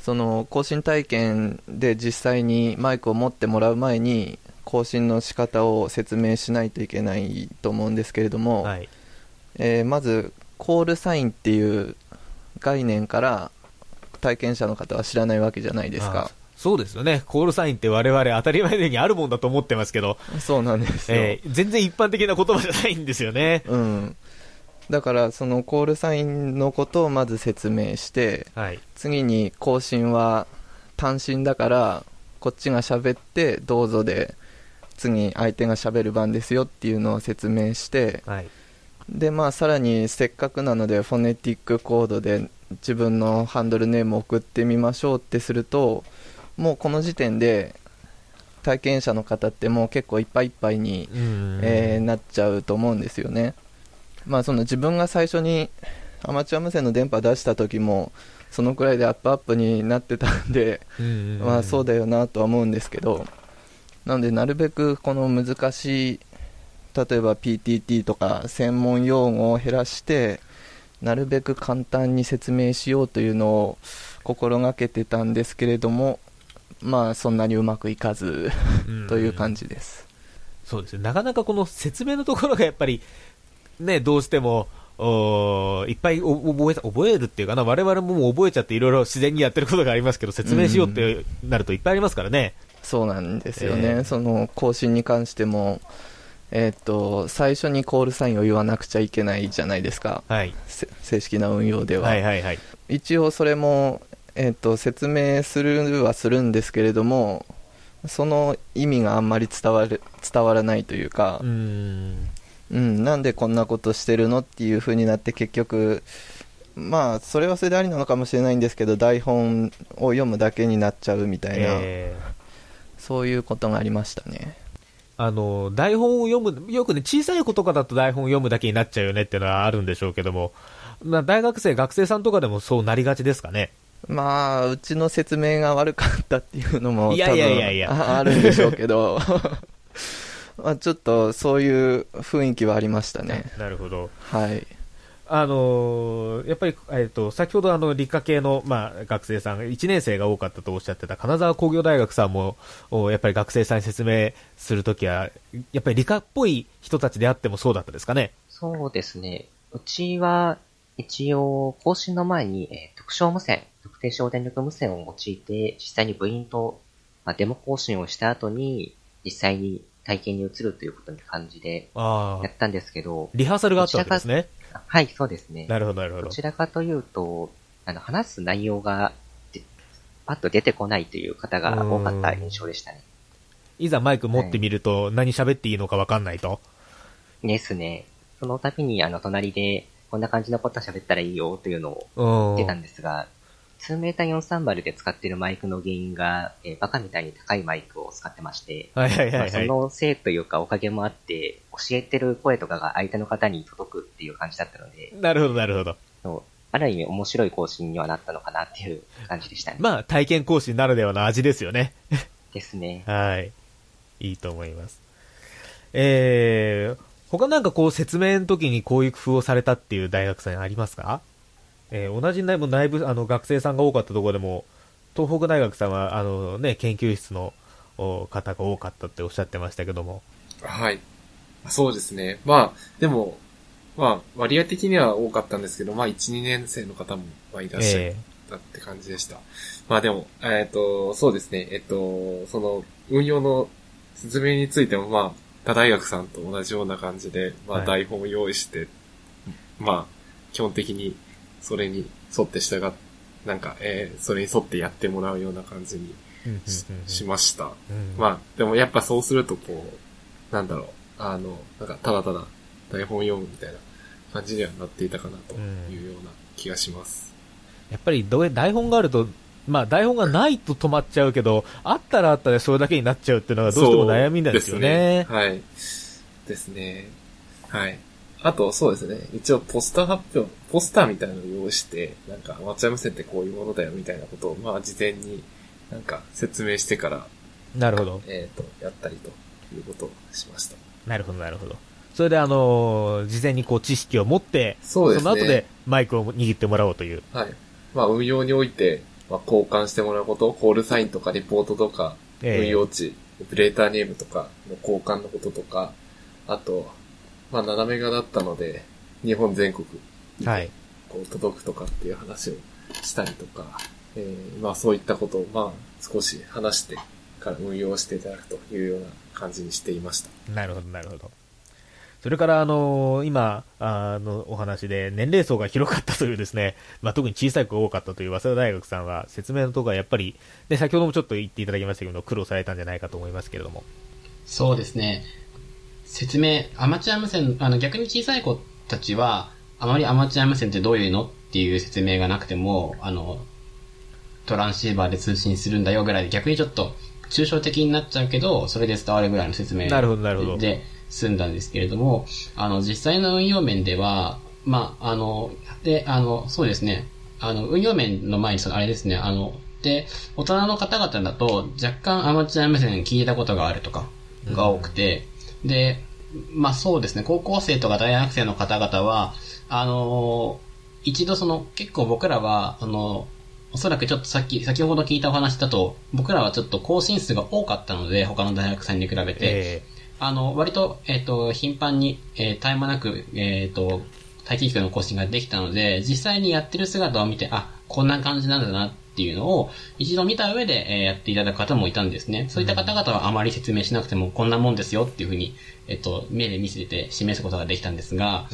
その更新体験で実際にマイクを持ってもらう前に更新の仕方を説明しないといけないと思うんですけれども、はい、えー、まずコールサインっていう概念から体験者の方は知らないわけじゃないですか。そうですよね。コールサインって我々当たり前にあるもんだと思ってますけど。そうなんですよ。えー、全然一般的な言葉じゃないんですよね。うん。だからそのコールサインのことをまず説明して、はい。次に更新は単身だからこっちが喋ってどうぞで次相手が喋る番ですよっていうのを説明して、はい。でまあさらにせっかくなのでフォネティックコードで自分のハンドルネームを送ってみましょうってするともうこの時点で体験者の方ってもう結構いっぱいいっぱいに、うんえーなっちゃうと思うんですよね。まあその自分が最初にアマチュア無線の電波出した時もそのくらいでアップアップになってたんで、うんまあそうだよなとは思うんですけどなのでなるべくこの難しい例えば PTT とか専門用語を減らしてなるべく簡単に説明しようというのを心がけてたんですけれどもまあそんなにうまくいかずという感じです。そうですね。なかなかこの説明のところがやっぱり、ね、どうしても、おーいっぱいお覚えた、覚えるっていうかな、我々も覚えちゃっていろいろ自然にやってることがありますけど、説明しようってなるといっぱいありますからね。そうなんですよね、えーその更新に関しても、えーっと最初にコールサインを言わなくちゃいけないじゃないですか、はい。せ正式な運用では。はいはいはい。一応それも、えーっと説明するはするんですけれども、その意味があんまり伝わる伝わらないというか、うん。うん、なんでこんなことしてるのっていう風になって結局、まあそれはそれでありなのかもしれないんですけど台本を読むだけになっちゃうみたいな、えそういうことがありましたね。あの、台本を読む、よくね、小さい子とかだと台本を読むだけになっちゃうよねっていうのはあるんでしょうけども、まあ、大学生、学生さんとかでもそうなりがちですかね？まあ、うちの説明が悪かったっていうのもいやいやいやいやあるんでしょうけど、まあちょっとそういう雰囲気はありましたね。なるほど。はい。あのーやっぱり、えっ、と、先ほどあの、理科系の、まあ、学生さん、1年生が多かったとおっしゃってた金沢工業大学さんも、おやっぱり学生さんに説明するときは、やっぱり理科っぽい人たちであってもそうだったですかね？そうですね。うちは、一応、更新の前に、えー特徴無線、特定省電力無線を用いて、実際に部員と、まあ、デモ更新をした後に、実際に体験に移るということに感じで、あやったんですけど、リハーサルがあったわけですね。はい、そうですね。なるほど、なるほどどち。らかというと、あの、話す内容が、でパッと出てこないという方が多かった印象でしたね。いざマイク持ってみると、何喋っていいのかわかんないと。ですね。その度に、あの、隣で、こんな感じのこと喋ったらいいよというのを言ってたんですが、2メーター430で使っているマイクの原因が、えーバカみたいに高いマイクを使ってまして、はいはいはいはいまあそのせいというかおかげもあって、教えてる声とかが相手の方に届くっていう感じだったので、なるほど、なるほど。そうある意味面白い更新にはなったのかなっていう感じでしたね。まあ、体験講師ならではの味ですよね。ですね。はい。いいと思います。えー、他なんかこう説明の時にこういう工夫をされたっていう大学さんありますか？えー同じ内部、内部、あの、学生さんが多かったところでも、東北大学さんは、あのね、研究室のお方が多かったっておっしゃってましたけども。はい。そうですね。まあ、でも、まあ、割合的には多かったんですけど、まあ、1、2年生の方も、まあ、いらっしゃえったって感じでした。まあでも、えっ、と、そうですね。えっ、と、その、運用の説明についても、まあ、他大学さんと同じような感じで、まあ、はい台本を用意して、まあ、基本的に、それに沿って従っ、なんか、えーそれに沿ってやってもらうような感じにししました。うんまあ、でもやっぱそうするとこう、なんだろう、あの、なんかただただ台本読むみたいな感じにはなっていたかなというような気がします。やっぱりどう台本があると、まあ台本がないと止まっちゃうけど、あったらあったでそれだけになっちゃうっていうのがどうしても悩みなんですよね。ねはい。ですね。はい。あと、そうですね。一応、ポスター発表、ポスターみたいなのを用意して、なんか、アマチュア無線ってこういうものだよみたいなことを、まあ、事前になんか説明してから、なるほど。えっ、と、やったりということをしました。なるほど、なるほど。それであのー事前にこう知識を持って、そうですねの後でマイクを握ってもらおうという。はい。まあ、運用において、まあ、交換してもらうこと、コールサインとかリポートとか、ええ運用値、オペレーターネームとかの交換のこととか、あと、まあ、斜め側だったので、日本全国にはい。こう届くとかっていう話をしたりとか、えーまあそういったことをまあ少し話してから運用していただくというような感じにしていました。なるほど、なるほど。それから、あの今、あの、お話で年齢層が広かったというですね、まあ、特に小さい子が多かったという早稲田大学さんは説明のところはやっぱり、で、先ほどもちょっと言っていただきましたけど、苦労されたんじゃないかと思いますけれども。そうですね。説明、アマチュア無線、あの逆に小さい子たちは、あまりアマチュア無線ってどういうのっていう説明がなくても、あの、トランシーバーで通信するんだよぐらいで逆にちょっと抽象的になっちゃうけど、それで伝わるぐらいの説明なるほどなるほど。で済んだんですけれども、あの、実際の運用面では、まあ、あの、で、あの、そうですね、あの、運用面の前にその、あれですね、あの、で、大人の方々だと若干アマチュア無線聞いたことがあるとかが多くて、で、まあそうですね、高校生とか大学生の方々は、あの一度その、結構僕らは、あの、おそらくちょっとさっき、先ほど聞いたお話だと、僕らはちょっと更新数が多かったので、他の大学さんに比べて、あの、割と、えっ、と、頻繁に、えー絶え間なく、えっ、と、待機期間の更新ができたので、実際にやってる姿を見て、あ、こんな感じなんだなっていうのを、一度見た上で、えーやっていただく方もいたんですね。そういった方々はあまり説明しなくても、こんなもんですよっていうふうに、えっ、と、目で見せて示すことができたんですが、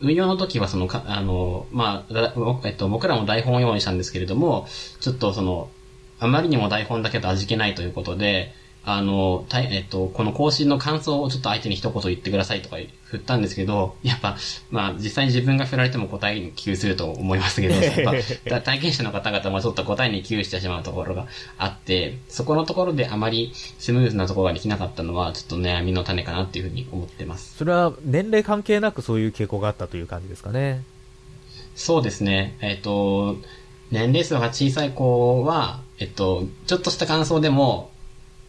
運用の時はそのか、あの、まあ、だえっと、僕らも台本を用意したんですけれども、ちょっとその、あまりにも台本だけと味気ないということで、あの、たいえっと、この更新の感想をちょっと相手に一言言ってくださいとか振ったんですけど、やっぱ、まあ、実際に自分が振られても答えに窮すると思いますけど、やっぱだ体験者の方々もちょっと答えに窮してしまうところがあって、そこのところであまりスムーズなところができなかったのは、ちょっと悩みの種かなっていうふうに思ってます。それは年齢関係なくそういう傾向があったという感じですかね？そうですね。えっ、と、年齢層が小さい子は、えっと、ちょっとした感想でも、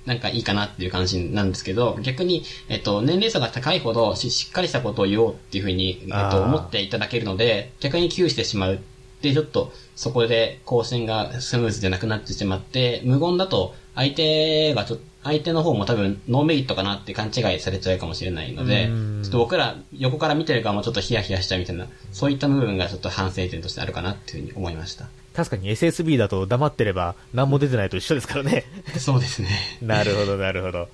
なんかいいかなっていう感じなんですけど、逆に、えっと、年齢層が高いほどししっかりしたことを言おうっていうふうに、えっと、思っていただけるので、逆に窮してしまう。で、ちょっと、そこで更新がスムーズじゃなくなってしまって、無言だと、相手がちょっと、相手の方も多分ノーメリットかなって勘違いされちゃうかもしれないので、うんちょっと僕ら横から見てる側もちょっとヒヤヒヤしちゃうみたいな、そういった部分がちょっと反省点としてあるかなっていうふうに思いました。確かに SSB だと黙ってれば何も出てないと一緒ですからね。そうですね。なるほど、なるほど。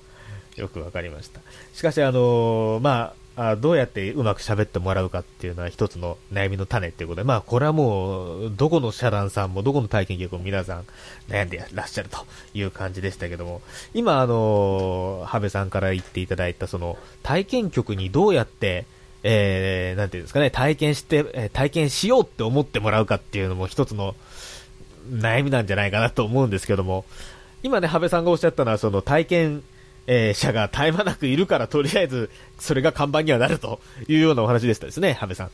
よくわかりました。しかし、あのーまあ、あどうやってうまく喋ってもらうかっていうのは一つの悩みの種っていうことで、まあ、これはもう、どこの社団さんも、どこの体験局も皆さん悩んでらっしゃるという感じでしたけども、今、あのー、羽部さんから言っていただいた、その、体験局にどうやって、えー、なんていうんですかね、体験して、え体験しようって思ってもらうかっていうのも一つの悩みなんじゃないかなと思うんですけども、今ね、羽部さんがおっしゃったのは、その体験、えー者が絶え間なくいるから、とりあえず、それが看板にはなるというようなお話でしたですね、羽部さん。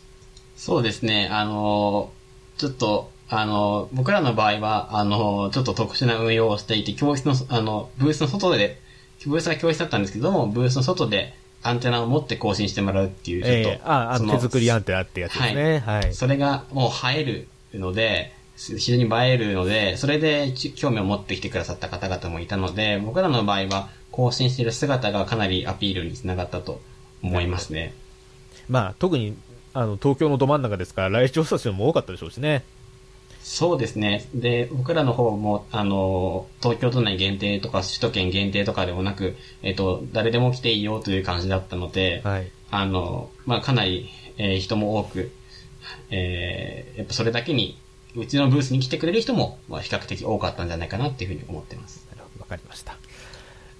そうですね。あのーちょっと、あのー僕らの場合は、あのーちょっと特殊な運用をしていて、教室の、あの、ブースの外で、ブースが教室だったんですけども、ブースの外でアンテナを持って更新してもらうっていう、ちょっと、えーあ、あ手作りアンテナってやつですね。はい。それがもう映えるので、非常に映えるので、それでち興味を持ってきてくださった方々もいたので、僕らの場合は更新している姿がかなりアピールにつながったと思いますね。まあ、特に、あの、東京のど真ん中ですから、来庁者数も多かったでしょうしね。そうですね。で、僕らの方も、あの、東京都内限定とか、首都圏限定とかでもなく、えっと、誰でも来ていいよという感じだったので、あの、まあ、かなり、えー人も多く、えーやっぱそれだけに、うちのブースに来てくれる人も、まあ、比較的多かったんじゃないかなっていうふうに思ってます。わかりました。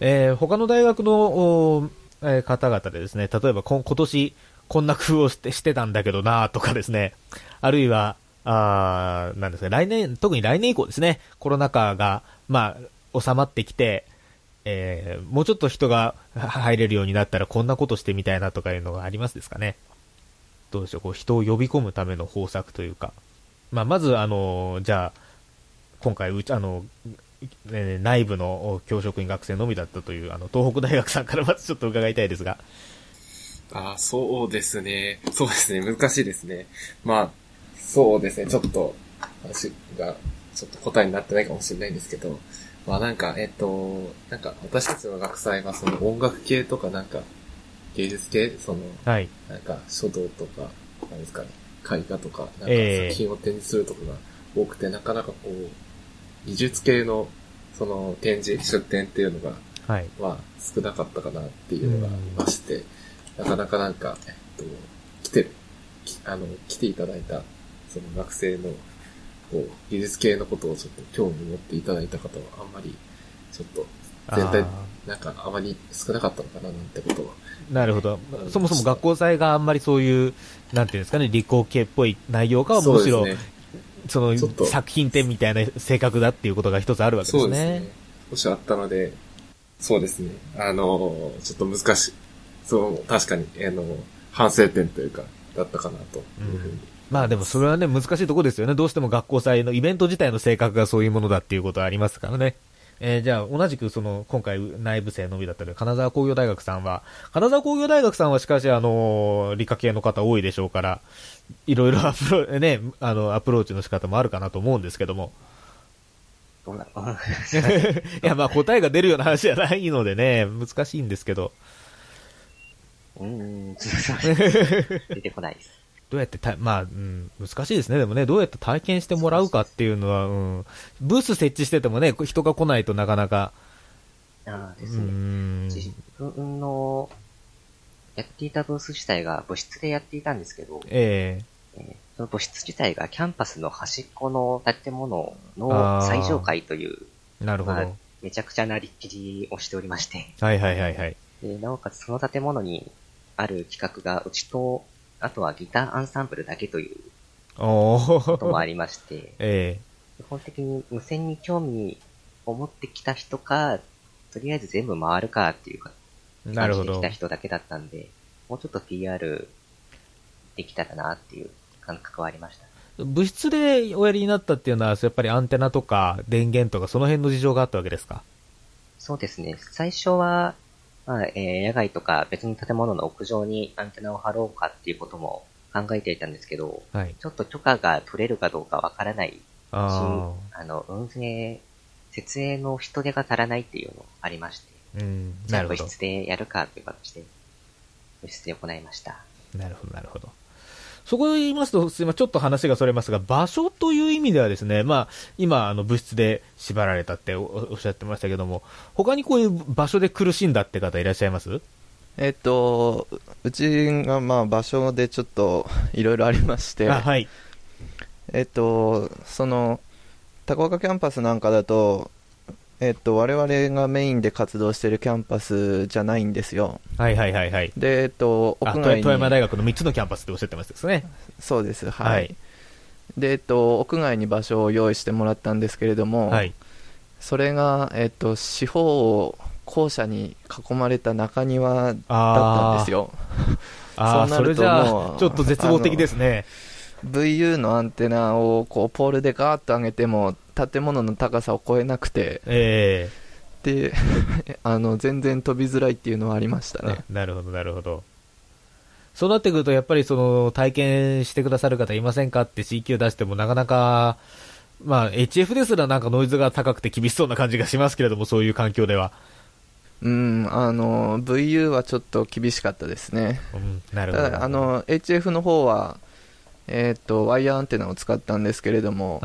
えー他の大学の、えー方々でですね、例えばこ今年こんな工夫をしてしてたんだけどなとかですね、あるいは、あーなんですか、来年、特に来年以降ですね、コロナ禍が、まあ、収まってきて、えーもうちょっと人が入れるようになったらこんなことしてみたいなとかいうのがありますですかね。どうでしょう、こう人を呼び込むための方策というか。まあ、まず、あの、じゃあ、今回、うち、あの、えー内部の教職員学生のみだったという、あの、東北大学さんからまずちょっと伺いたいですが。あーそうですね。そうですね。難しいですね。まあ、そうですね。ちょっと、話が、ちょっと答えになってないかもしれないんですけど、まあなんか、えっと、なんか、私たちの学祭はその音楽系とかなんか、芸術系？その、はい。なんか、書道とか、なんですかね、絵画とか、なんかええ作品を展示するとかが多くて、なかなかこう、技術系の、その展示、出展っていうのが、はい。は少なかったかなっていうのがありまして、なかなかなんか、えっと、来てる、きあの、来ていただいた、その学生の、こう、技術系のことをちょっと興味持っていただいた方はあんまり、ちょっと、全体あ、なんかあまり少なかったのかななんてことは。なるほど。そもそも学校祭があんまりそういう、なんていうんですかね、理工系っぽい内容かはむしろ、そねその作品展みたいな性格だっていうことが一つあるわけですね。そうですね。少しあったので、そうですね。あの、ちょっと難しい。そう、確かに、あの、反省点というか、だったかなというふうに。まあでもそれはね、難しいところですよね。どうしても学校祭のイベント自体の性格がそういうものだっていうことはありますからね。えーじゃあ、同じくその、今回内部生のみだったり、金沢工業大学さんは、金沢工業大学さんはしかし、あの、理科系の方多いでしょうから、いろいろアプロ、ね、あの、アプローチの仕方もあるかなと思うんですけども。どうなの？いや、まあ答えが出るような話じゃないのでね、難しいんですけど。うーん、出てこないです。どうやってた、まあ、うん、難しいですね。でもね、どうやって体験してもらうかっていうのは、うん、ブース設置しててもね、人が来ないとなかなか、ああですうね。ん、自分のやっていたブース自体が部室でやっていたんですけど、ええーその部室自体がキャンパスの端っこの建物あのー最上階という、なるほどまあめちゃくちゃな立地りをしておりまして、はいはいはいはい。でなおかつその建物にある企画がうちと、あとはギターアンサンブルだけということもありまして、え基本的に無線に興味を持ってきた人か、とりあえず全部回るかっていうか、感じで来た人だけだったんで、もうちょっと PR できたらなっていう感覚はありました。え部室でおやりになったっていうのは、やっぱりアンテナとか電源とかその辺の事情があったわけですか？そうですね。最初は、まあ、えー野外とか別の建物の屋上にアンテナを張ろうかっていうことも考えていたんですけど、はいちょっと許可が取れるかどうかわからないし、ああの、運営、設営の人手が足らないっていうのありまして、うん、じゃあ部なるほど。室でやるかという形で、部室で行いました。なるほど、なるほど。そこで言いますと、すいません、ちょっと話がそれますが、場所という意味ではですね、まあ、今、あの、物質で縛られたっておおっしゃってましたけども、他にこういう場所で苦しんだって方いらっしゃいます？えっと、ううちがまあ場所でちょっといろいろありまして、あはい。えっと、その、高岡キャンパスなんかだと、えっと、我々がメインで活動してるキャンパスじゃないんですよ。はいはいはいはい。で、えっと、あ屋外に。富山大学の3つのキャンパスっておっしゃってますですね。そうです、はい。はいで、えっと、屋外に場所を用意してもらったんですけれども、はいそれが、えっと、四方を校舎に囲まれた中庭だったんですよ。あーそうなるともうちょっと絶望的ですね。VU のアンテナをこうポールでガーッと上げても建物の高さを超えなくて、えで あの全然飛びづらいっていうのはありましたね。なるほど、なるほど。そうなってくると、やっぱりその、体験してくださる方いませんかって CQ 出してもなかなか、まあ、HF ですらなんかノイズが高くて厳しそうな感じがしますけれども、そういう環境では。うん、あの VU はちょっと厳しかったですね。うん、なるほど。ただあの HF の方は、えーっとワイヤーアンテナを使ったんですけれども、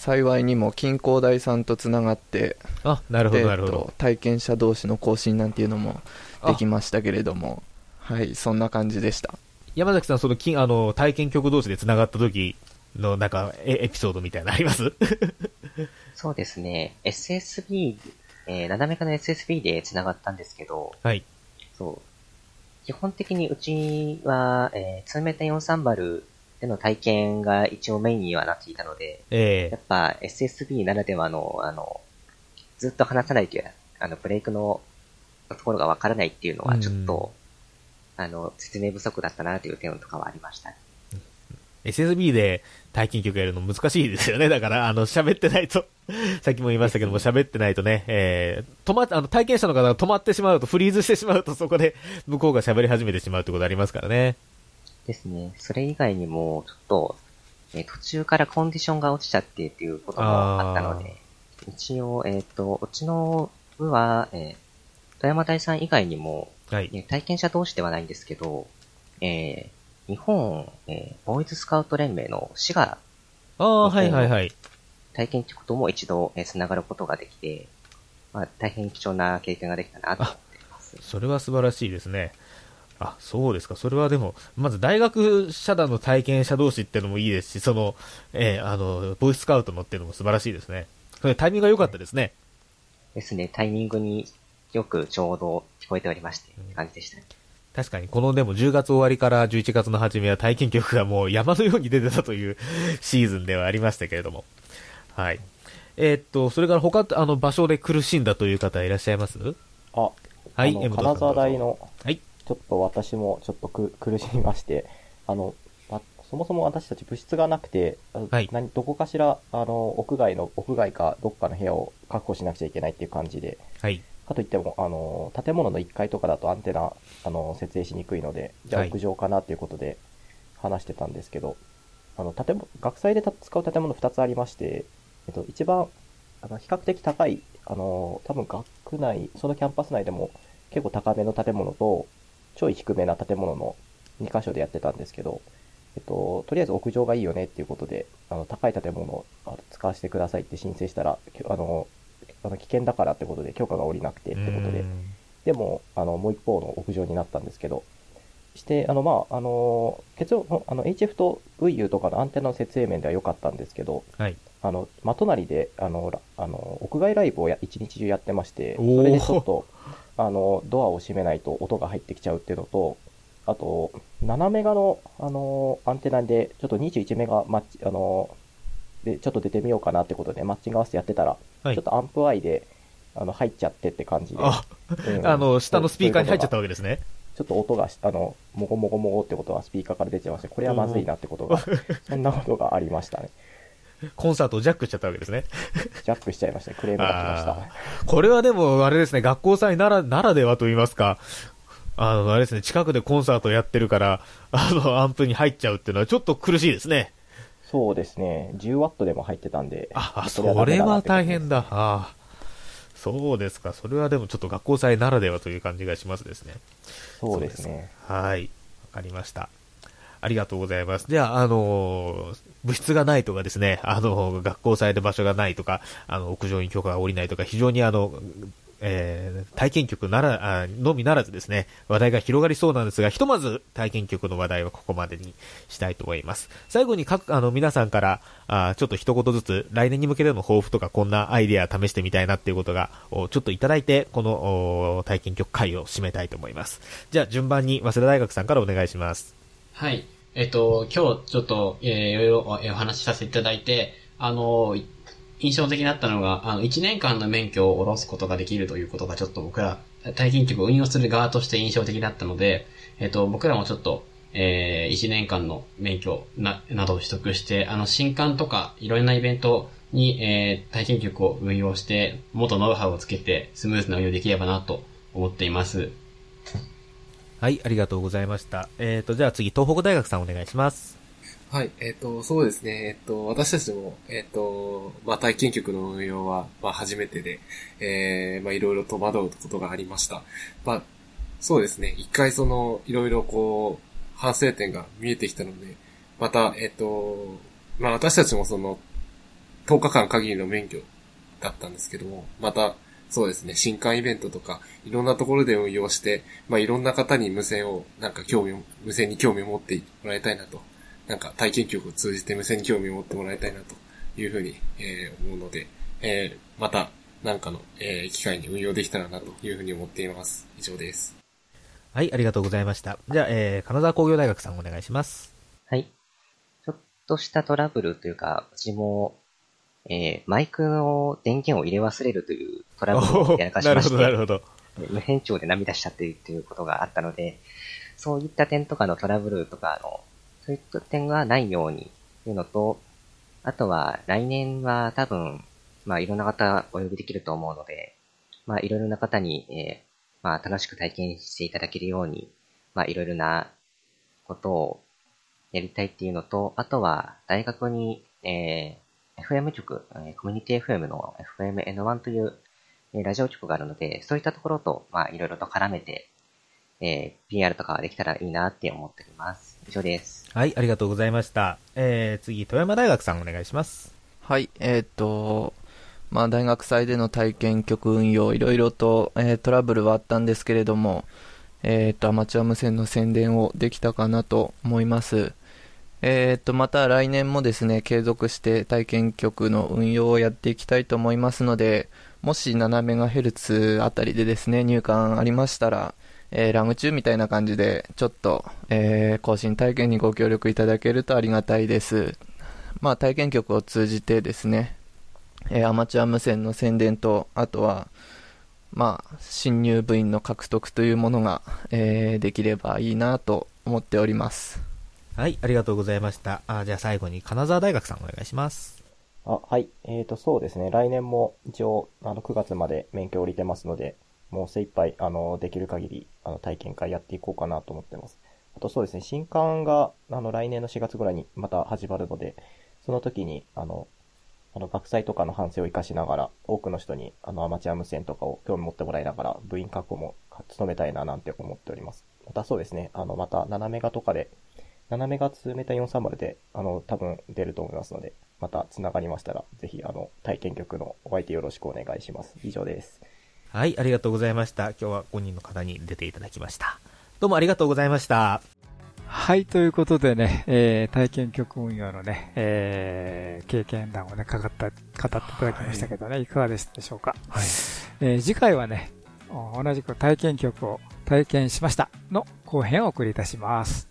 幸いにも近郊大さんとつながって、あなるほどでなるほどえーっと体験者同士の更新なんていうのもできましたけれども、はい、そんな感じでした。山崎さん、その、きあの、体験曲同士で繋がった時の、なんか、エエピソードみたいなのあります？そうですね。SSB、えー、斜めかの SSB で繋がったんですけど、はい。そう。基本的にうちは、えー、2メーター43バルでの体験が一応メインにはなっていたので、ええやっぱ SSB ならではの、あの、ずっと離さないという、あの、ブレイクのところがわからないっていうのはちょっと、あの、説明不足だったなという点とかはありました。SSB で体験曲やるの難しいですよね。だから、あの、喋ってないと、さっきも言いましたけども、喋ってないとね、えー、止まっ、あの、体験者の方が止まってしまうと、フリーズしてしまうと、そこで向こうが喋り始めてしまうってことありますからね。ですね。それ以外にも、ちょっと、えー途中からコンディションが落ちちゃってっていうこともあったので、一応、えっ、と、うちの部は、えー富山大さん以外にも、はいえー体験者同士ではないんですけど、えー日本、えーボーイズスカウト連盟の滋賀ああ、はいはいはい。体験局とも一度、えー、繋がることができて、まあ、大変貴重な経験ができたなと思っています。それは素晴らしいですね。あ、そうですか。それはでも、まず大学社団の体験者同士っていうのもいいですし、その、えーあの、ボイススカウトのっていうのも素晴らしいですね。それタイミングが良かったですね。ですね、タイミングによくちょうど聞こえておりまして、感じでしたね。確かに、このでも10月終わりから11月の初めは体験曲がもう山のように出てたという シーズンではありましたけれども。はい。えーっと、それから他、あの、場所で苦しんだという方いらっしゃいます？あ、はい、金沢大の、はい。ちょっと私もちょっとく苦しみまして、あの、まそもそも私たち物質がなくて、あ何どこかしら、あの、屋外の、屋外かどっかの部屋を確保しなくちゃいけないっていう感じで、はい。かといっても、あの、建物の1階とかだとアンテナ、あの、設営しにくいので、じゃあはい。屋上かなっていうことで話してたんですけど、あの、建物、学祭でた使う建物2つありまして、えっと、一番、あの、比較的高い、あの、多分学内、そのキャンパス内でも結構高めの建物と、ちょい低めな建物の2箇所でやってたんですけど、えっと、とりあえず屋上がいいよねっていうことで、あの、高い建物をあ使わせてくださいって申請したら、あの、あの危険だからってことで許可が下りなくてってことで、でも、あの、もう一方の屋上になったんですけど、して、あの、まあ、あの、結論、あの、HF と VU とかのアンテナの設営面では良かったんですけど、はい。あの、真隣で、あの、らあの、屋外ライブをや一日中やってまして、おーそれでちょっと、あの、ドアを閉めないと音が入ってきちゃうっていうのと、あと、7メガの、あの、アンテナで、ちょっと21メガマッチ、あの、で、ちょっと出てみようかなってことで、マッチング合わせてやってたら、はいちょっとアンプアイで、あの、入っちゃってって感じで。あうんあの、下のスピーカーに入っちゃったわけですね。ちょっと音がし、あの、もごもごもごってことがスピーカーから出ちゃいまして、これはまずいなってことが、そんなことがありましたね。コンサートをジャックしちゃったわけですね。ジャックしちゃいましたね。クレームが来ました。これはでも、あれですね、学校祭なら、ならではと言いますか、あの、あれですね、近くでコンサートやってるから、あの、アンプに入っちゃうっていうのはちょっと苦しいですね。そうですね。10ワットでも入ってたんで。あ、それは大変だ。ああ。そうですか。それはでもちょっと学校祭ならではという感じがしますですね。そうですね。はい。わかりました。ありがとうございます。じゃあ、あのー物質がないとかですね、あの学校祭で場所がないとか、あの、屋上に許可が下りないとか、非常にあの、えー体験局なら、のみならずですね、話題が広がりそうなんですが、ひとまず体験局の話題はここまでにしたいと思います。最後に各、あの、皆さんから、あちょっと一言ずつ、来年に向けての抱負とか、こんなアイデア試してみたいなっていうことが、おちょっといただいて、この、お体験局会を締めたいと思います。じゃあ、順番に、早稲田大学さんからお願いします。はい。えっと、今日ちょっと、えーいろいろえーお話しさせていただいて、あの、印象的だったのが、あの、1年間の免許を下ろすことができるということがちょっと僕ら、体験局を運用する側として印象的だったので、えっと、僕らもちょっと、えー、1年間の免許な、などを取得して、あの、新刊とか、いろんなイベントに、えー、体験局を運用して、元ノウハウをつけて、スムーズな運用できればなと思っています。はい、ありがとうございました。えっ、と、じゃあ次、東北大学さんお願いします。はい、えっ、と、そうですね、えっ、と、私たちも、えっ、と、まあ、体験局の運用は、まあ、初めてで、えー、まあ、いろいろ戸惑うことがありました。まあ、そうですね、一回その、いろいろこう、反省点が見えてきたので、また、えっ、と、まあ、私たちもその、10日間限りの免許だったんですけども、また、そうですね、新刊イベントとか、いろんなところで運用して、まあ、いろんな方に無線を、なんか興味を、無線に興味を持ってもらいたいなと、なんか体験局を通じて無線に興味を持ってもらいたいなというふうに、えー思うので、えーまた、なんかの、えー機会に運用できたらなというふうに思っています。以上です。はい、ありがとうございました。じゃあ、えー、金沢工業大学さんお願いします。はい。ちょっとしたトラブルというか、うちも、えー、マイクの電源を入れ忘れるというトラブルをやらかしまして、なるほど、なるほど。無変調で涙しちゃっているということがあったので、そういった点とかのトラブルとかの、そういった点がないようにというのと、あとは来年は多分、まあいろんな方お呼びできると思うので、まあいろいろな方に、えーまあ楽しく体験していただけるように、まあいろいろなことをやりたいっていうのと、あとは大学に、えー FM 局、えーコミュニティ FM の FMN1 という、えーラジオ局があるので、そういったところと、まあいろいろと絡めて、えー PR とかができたらいいなって思っております。以上です。はい、ありがとうございました。えー、次、富山大学さんお願いします。はい、えーっと、まあ、大学祭での体験局運用、いろいろと、えートラブルはあったんですけれども、えっ、と、アマチュア無線の宣伝をできたかなと思います。えっ、と、また来年もですね、継続して体験局の運用をやっていきたいと思いますので、もし 7MHz あたりでですね、入館ありましたら、えーラグ中みたいな感じで、ちょっと、えー更新体験にご協力いただけるとありがたいです。まあ、体験局を通じてですね、えーアマチュア無線の宣伝と、あとは、まあ、新入部員の獲得というものが、えーできればいいなと思っております。はい、ありがとうございました。あじゃあ最後に金沢大学さんお願いします。あ、はい。えーと、そうですね。来年も一応、あの、9月まで免許降りてますので、もう精一杯、あの、できる限り、あの、体験会やっていこうかなと思ってます。あとそうですね、新刊が、あの、来年の4月ぐらいにまた始まるので、その時に、あの、あの、学祭とかの反省を活かしながら、多くの人に、あの、アマチュア無線とかを興味持ってもらいながら、部員確保も務めたいななんて思っております。またそうですね、あの、また7メガとかで、7メガ2メータ430で、あの、多分出ると思いますので、また繋がりましたら、ぜひ、あの、体験局のお相手よろしくお願いします。以上です。はい、ありがとうございました。今日は5人の方に出ていただきました。どうもありがとうございました。はい、ということでね、えー体験局運用のね、えー経験談をね、かかった、語っていただきましたけどね、い、かがでしたでしょうか？はい。えー次回はね、お同じく体験局を体験しましたの後編をお送りいたします。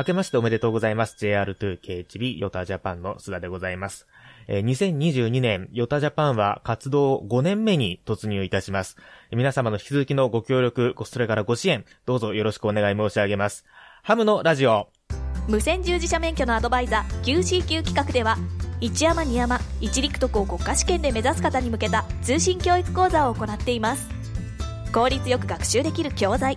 明けましておめでとうございます。JR2KHB ヨタジャパンの須田でございます。え2022年ヨタジャパンは活動5年目に突入いたします。皆様の引き続きのご協力、それからご支援、どうぞよろしくお願い申し上げます。ハムのラジオ。無線従事者免許のアドバイザー QCQ 企画では一山二山一陸徳を国家試験で目指す方に向けた通信教育講座を行っています効率よく学習できる教材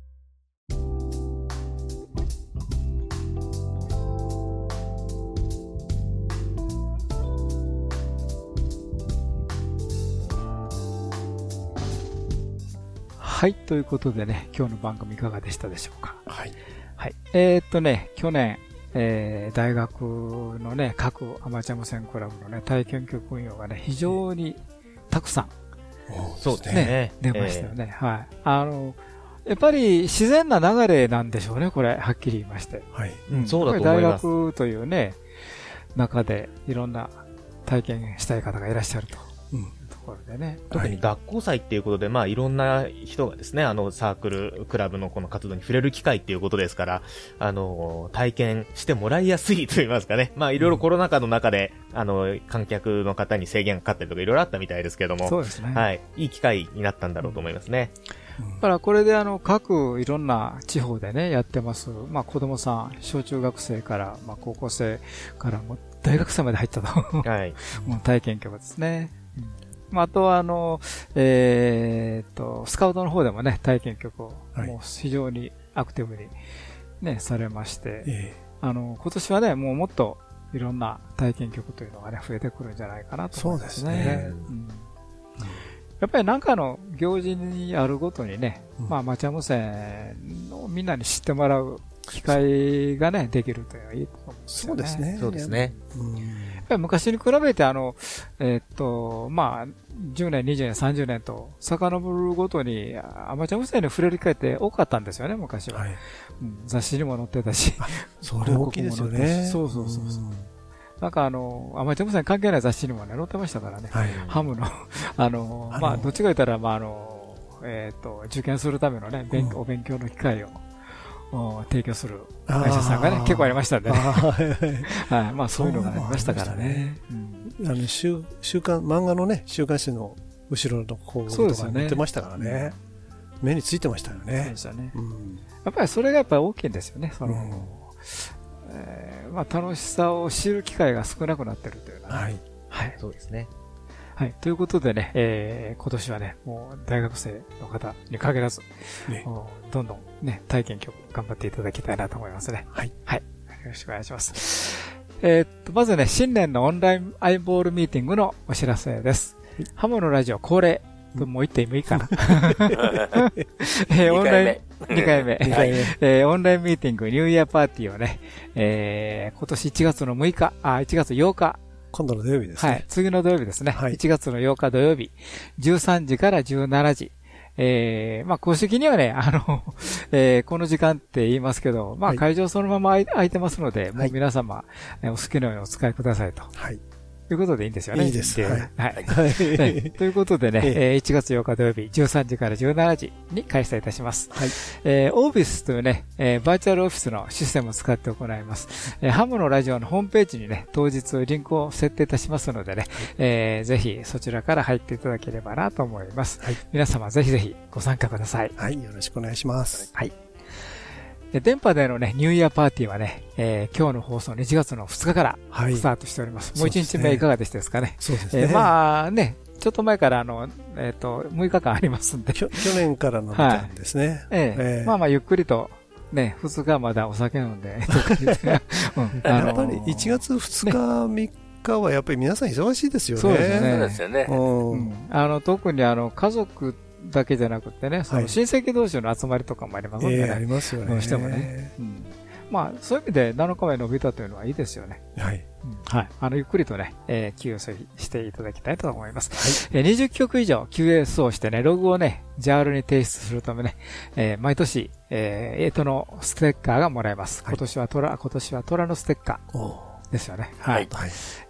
はい、ということでね、今日の番組いかがでしたでしょうか？はい。はい。えーっとね、去年、えー大学のね、各アマチュア無線クラブのね、体験局運用がね、非常にたくさん、そうですね出ましたよね。はい。あの、やっぱり自然な流れなんでしょうね、これ、はっきり言いまして。はい。うんそうだと大学というね、中でいろんな体験したい方がいらっしゃると。うんところでね。特に学校祭っていうことで、まあいろんな人がですね、あのサークル、クラブのこの活動に触れる機会っていうことですから、あの、体験してもらいやすいと言いますかね。まあいろいろコロナ禍の中で、あの、観客の方に制限がかかったりとかいろいろあったみたいですけども、そうですねはい。いい機会になったんだろうと思いますね。だからこれであの各いろんな地方でねやってます、まあ、子供さん、小中学生から、まあ、高校生からもう大学生まで入ったと、はい、もう体験局ですね。うんまあ、あとはあの、えーっとスカウトの方でもね体験局をはい。もう非常にアクティブに、ね、されまして、えあの今年はねもうもっといろんな体験局というのがね増えてくるんじゃないかなと思いますね。そうですね。うん。やっぱり何かの行事にあるごとにね、まあ、アマチュア無線をみんなに知ってもらう機会がね、できるというのはいいと思うんですよね。そうですね。そうですね。うんぱり昔に比べて、あの、えーっと、まあ、10年、20年、30年と遡るごとにアマチュア無線に触れる機会って多かったんですよね、昔は。うん雑誌にも載ってたし。それ大きいですよねそうそうそうそう。なんかあの、アマチュア無線関係ない雑誌にもね、載ってましたからね。はいハム の、あの、あのまあ、どっちか言ったら、まあ、あの、えっ、と、受験するためのね、勉お勉強の機会を、お提供する会社さんがね結構ありましたんでね。はいはいはい。まあ、そういうのがありましたからね。あの週週刊漫画のね週刊誌の後ろのこうそうですよねとか載ってましたからね目についてましたよねそうでしたねうんやっぱりそれがやっぱり大きいんですよね。その、うんえーまあ、楽しさを知る機会が少なくなってるというのはねはい。はい。そうですね。はい。ということでね、えー今年はね、もう大学生の方に限らず、もうどんどんね、体験曲頑張っていただきたいなと思いますね。はい。はい。よろしくお願いします。えーっと、まずね、新年のオンラインアイボールミーティングのお知らせです。ハモのラジオ恒例。もう言ってもいいかな。えーオンライン、2回目。二回目えーオンラインミーティング、ニューイヤーパーティーをね、えー今年1月の6日、あ、1月8日。今度の土曜日ですね。はい、次の土曜日ですね。1月の8日土曜日、13時から17時。えー、まあ、公式にはね、あの、えーこの時間って言いますけど、まあ、会場そのまま空いてますので、もう皆様、えーお好きなようにお使いくださいと。はい。ということでいいんですよね。いいですではいはい。はいねということでね、ええー1月8日土曜日、13時から17時に開催いたします。えーオービスというね、えーバーチャルオフィスのシステムを使って行います。えーハムのラジオのホームページにね、当日リンクを設定いたしますのでね、えーぜひそちらから入っていただければなと思います。皆様ぜひぜひご参加ください。はい、よろしくお願いします。はい。で電波でのね、ニューイヤーパーティーはね、えー今日の放送の1月の2日からはいスタートしております。もう1日目いかがでしたですかね。そうですねえーまあね、ちょっと前からあの、えっ、と、6日間ありますんで。去去年からのみたいですね。はいええええまあまあゆっくりと、ね、2日まだお酒飲んで、やっぱり1月2日、3日はやっぱり皆さん忙しいですよね。そうですね。そうですよねうんあの、特にあの、家族だけじゃなくてね、そはいの親戚同士の集まりとかもありますのでね。ええありますよねどうしてもね。うんまあ、そういう意味で7日目伸びたというのはいいですよね。はい。はい。あの、ゆっくりとね、えー、給与していただきたいと思います。えー20曲以上 QS をしてね、ログをね、JAL に提出するためね、えー毎年、えー、エイトのステッカーがもらえます。今年はトラ、今年はトラのステッカーですよね。はい。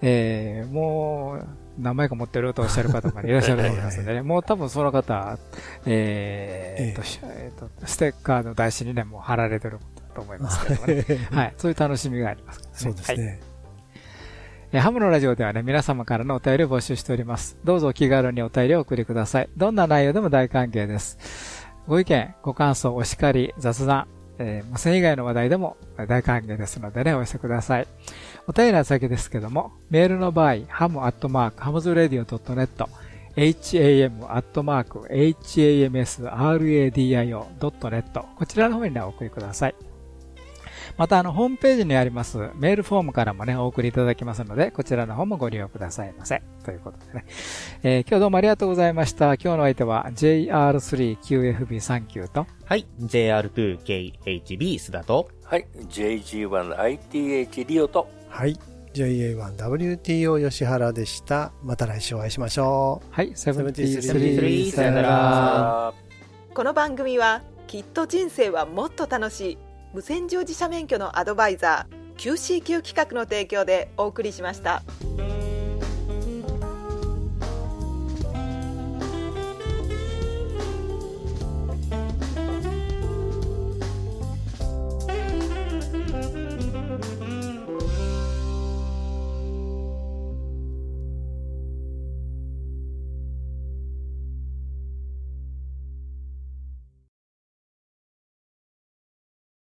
えーもう、何枚か持ってるとおっしゃる方もいらっしゃると思いますのでね、もう多分その方、えーとしえーと、ステッカーの台紙にね、もう貼られてると思いますけどもね。はい。そういう楽しみがありますね。そうですね。はいえーハムのラジオではね、皆様からのお便りを募集しております。どうぞお気軽にお便りをお送りください。どんな内容でも大歓迎です。ご意見、ご感想、お叱り、雑談、えー無線以外の話題でも大歓迎ですのでね、お寄せください。お便りは先ですけども、メールの場合、ハムアットマーク、ハムズラディオ .net、ham アットマーク、hamsradio.net、こちらの方にね、お送りください。また、あの、ホームページにありますメールフォームからもね、お送りいただきますので、こちらの方もご利用くださいませ。ということでね。えー今日どうもありがとうございました。今日の相手は JR3QFB39 と、はい、JR2KHB 須田と、はい、JG1ITH リオと、はい。JA1WTO 吉原でした。また来週お会いしましょう。はい、73さよなら。この番組はきっと人生はもっと楽しい無線乗自社免許のアドバイザー QCQ 企画の提供でお送りしました。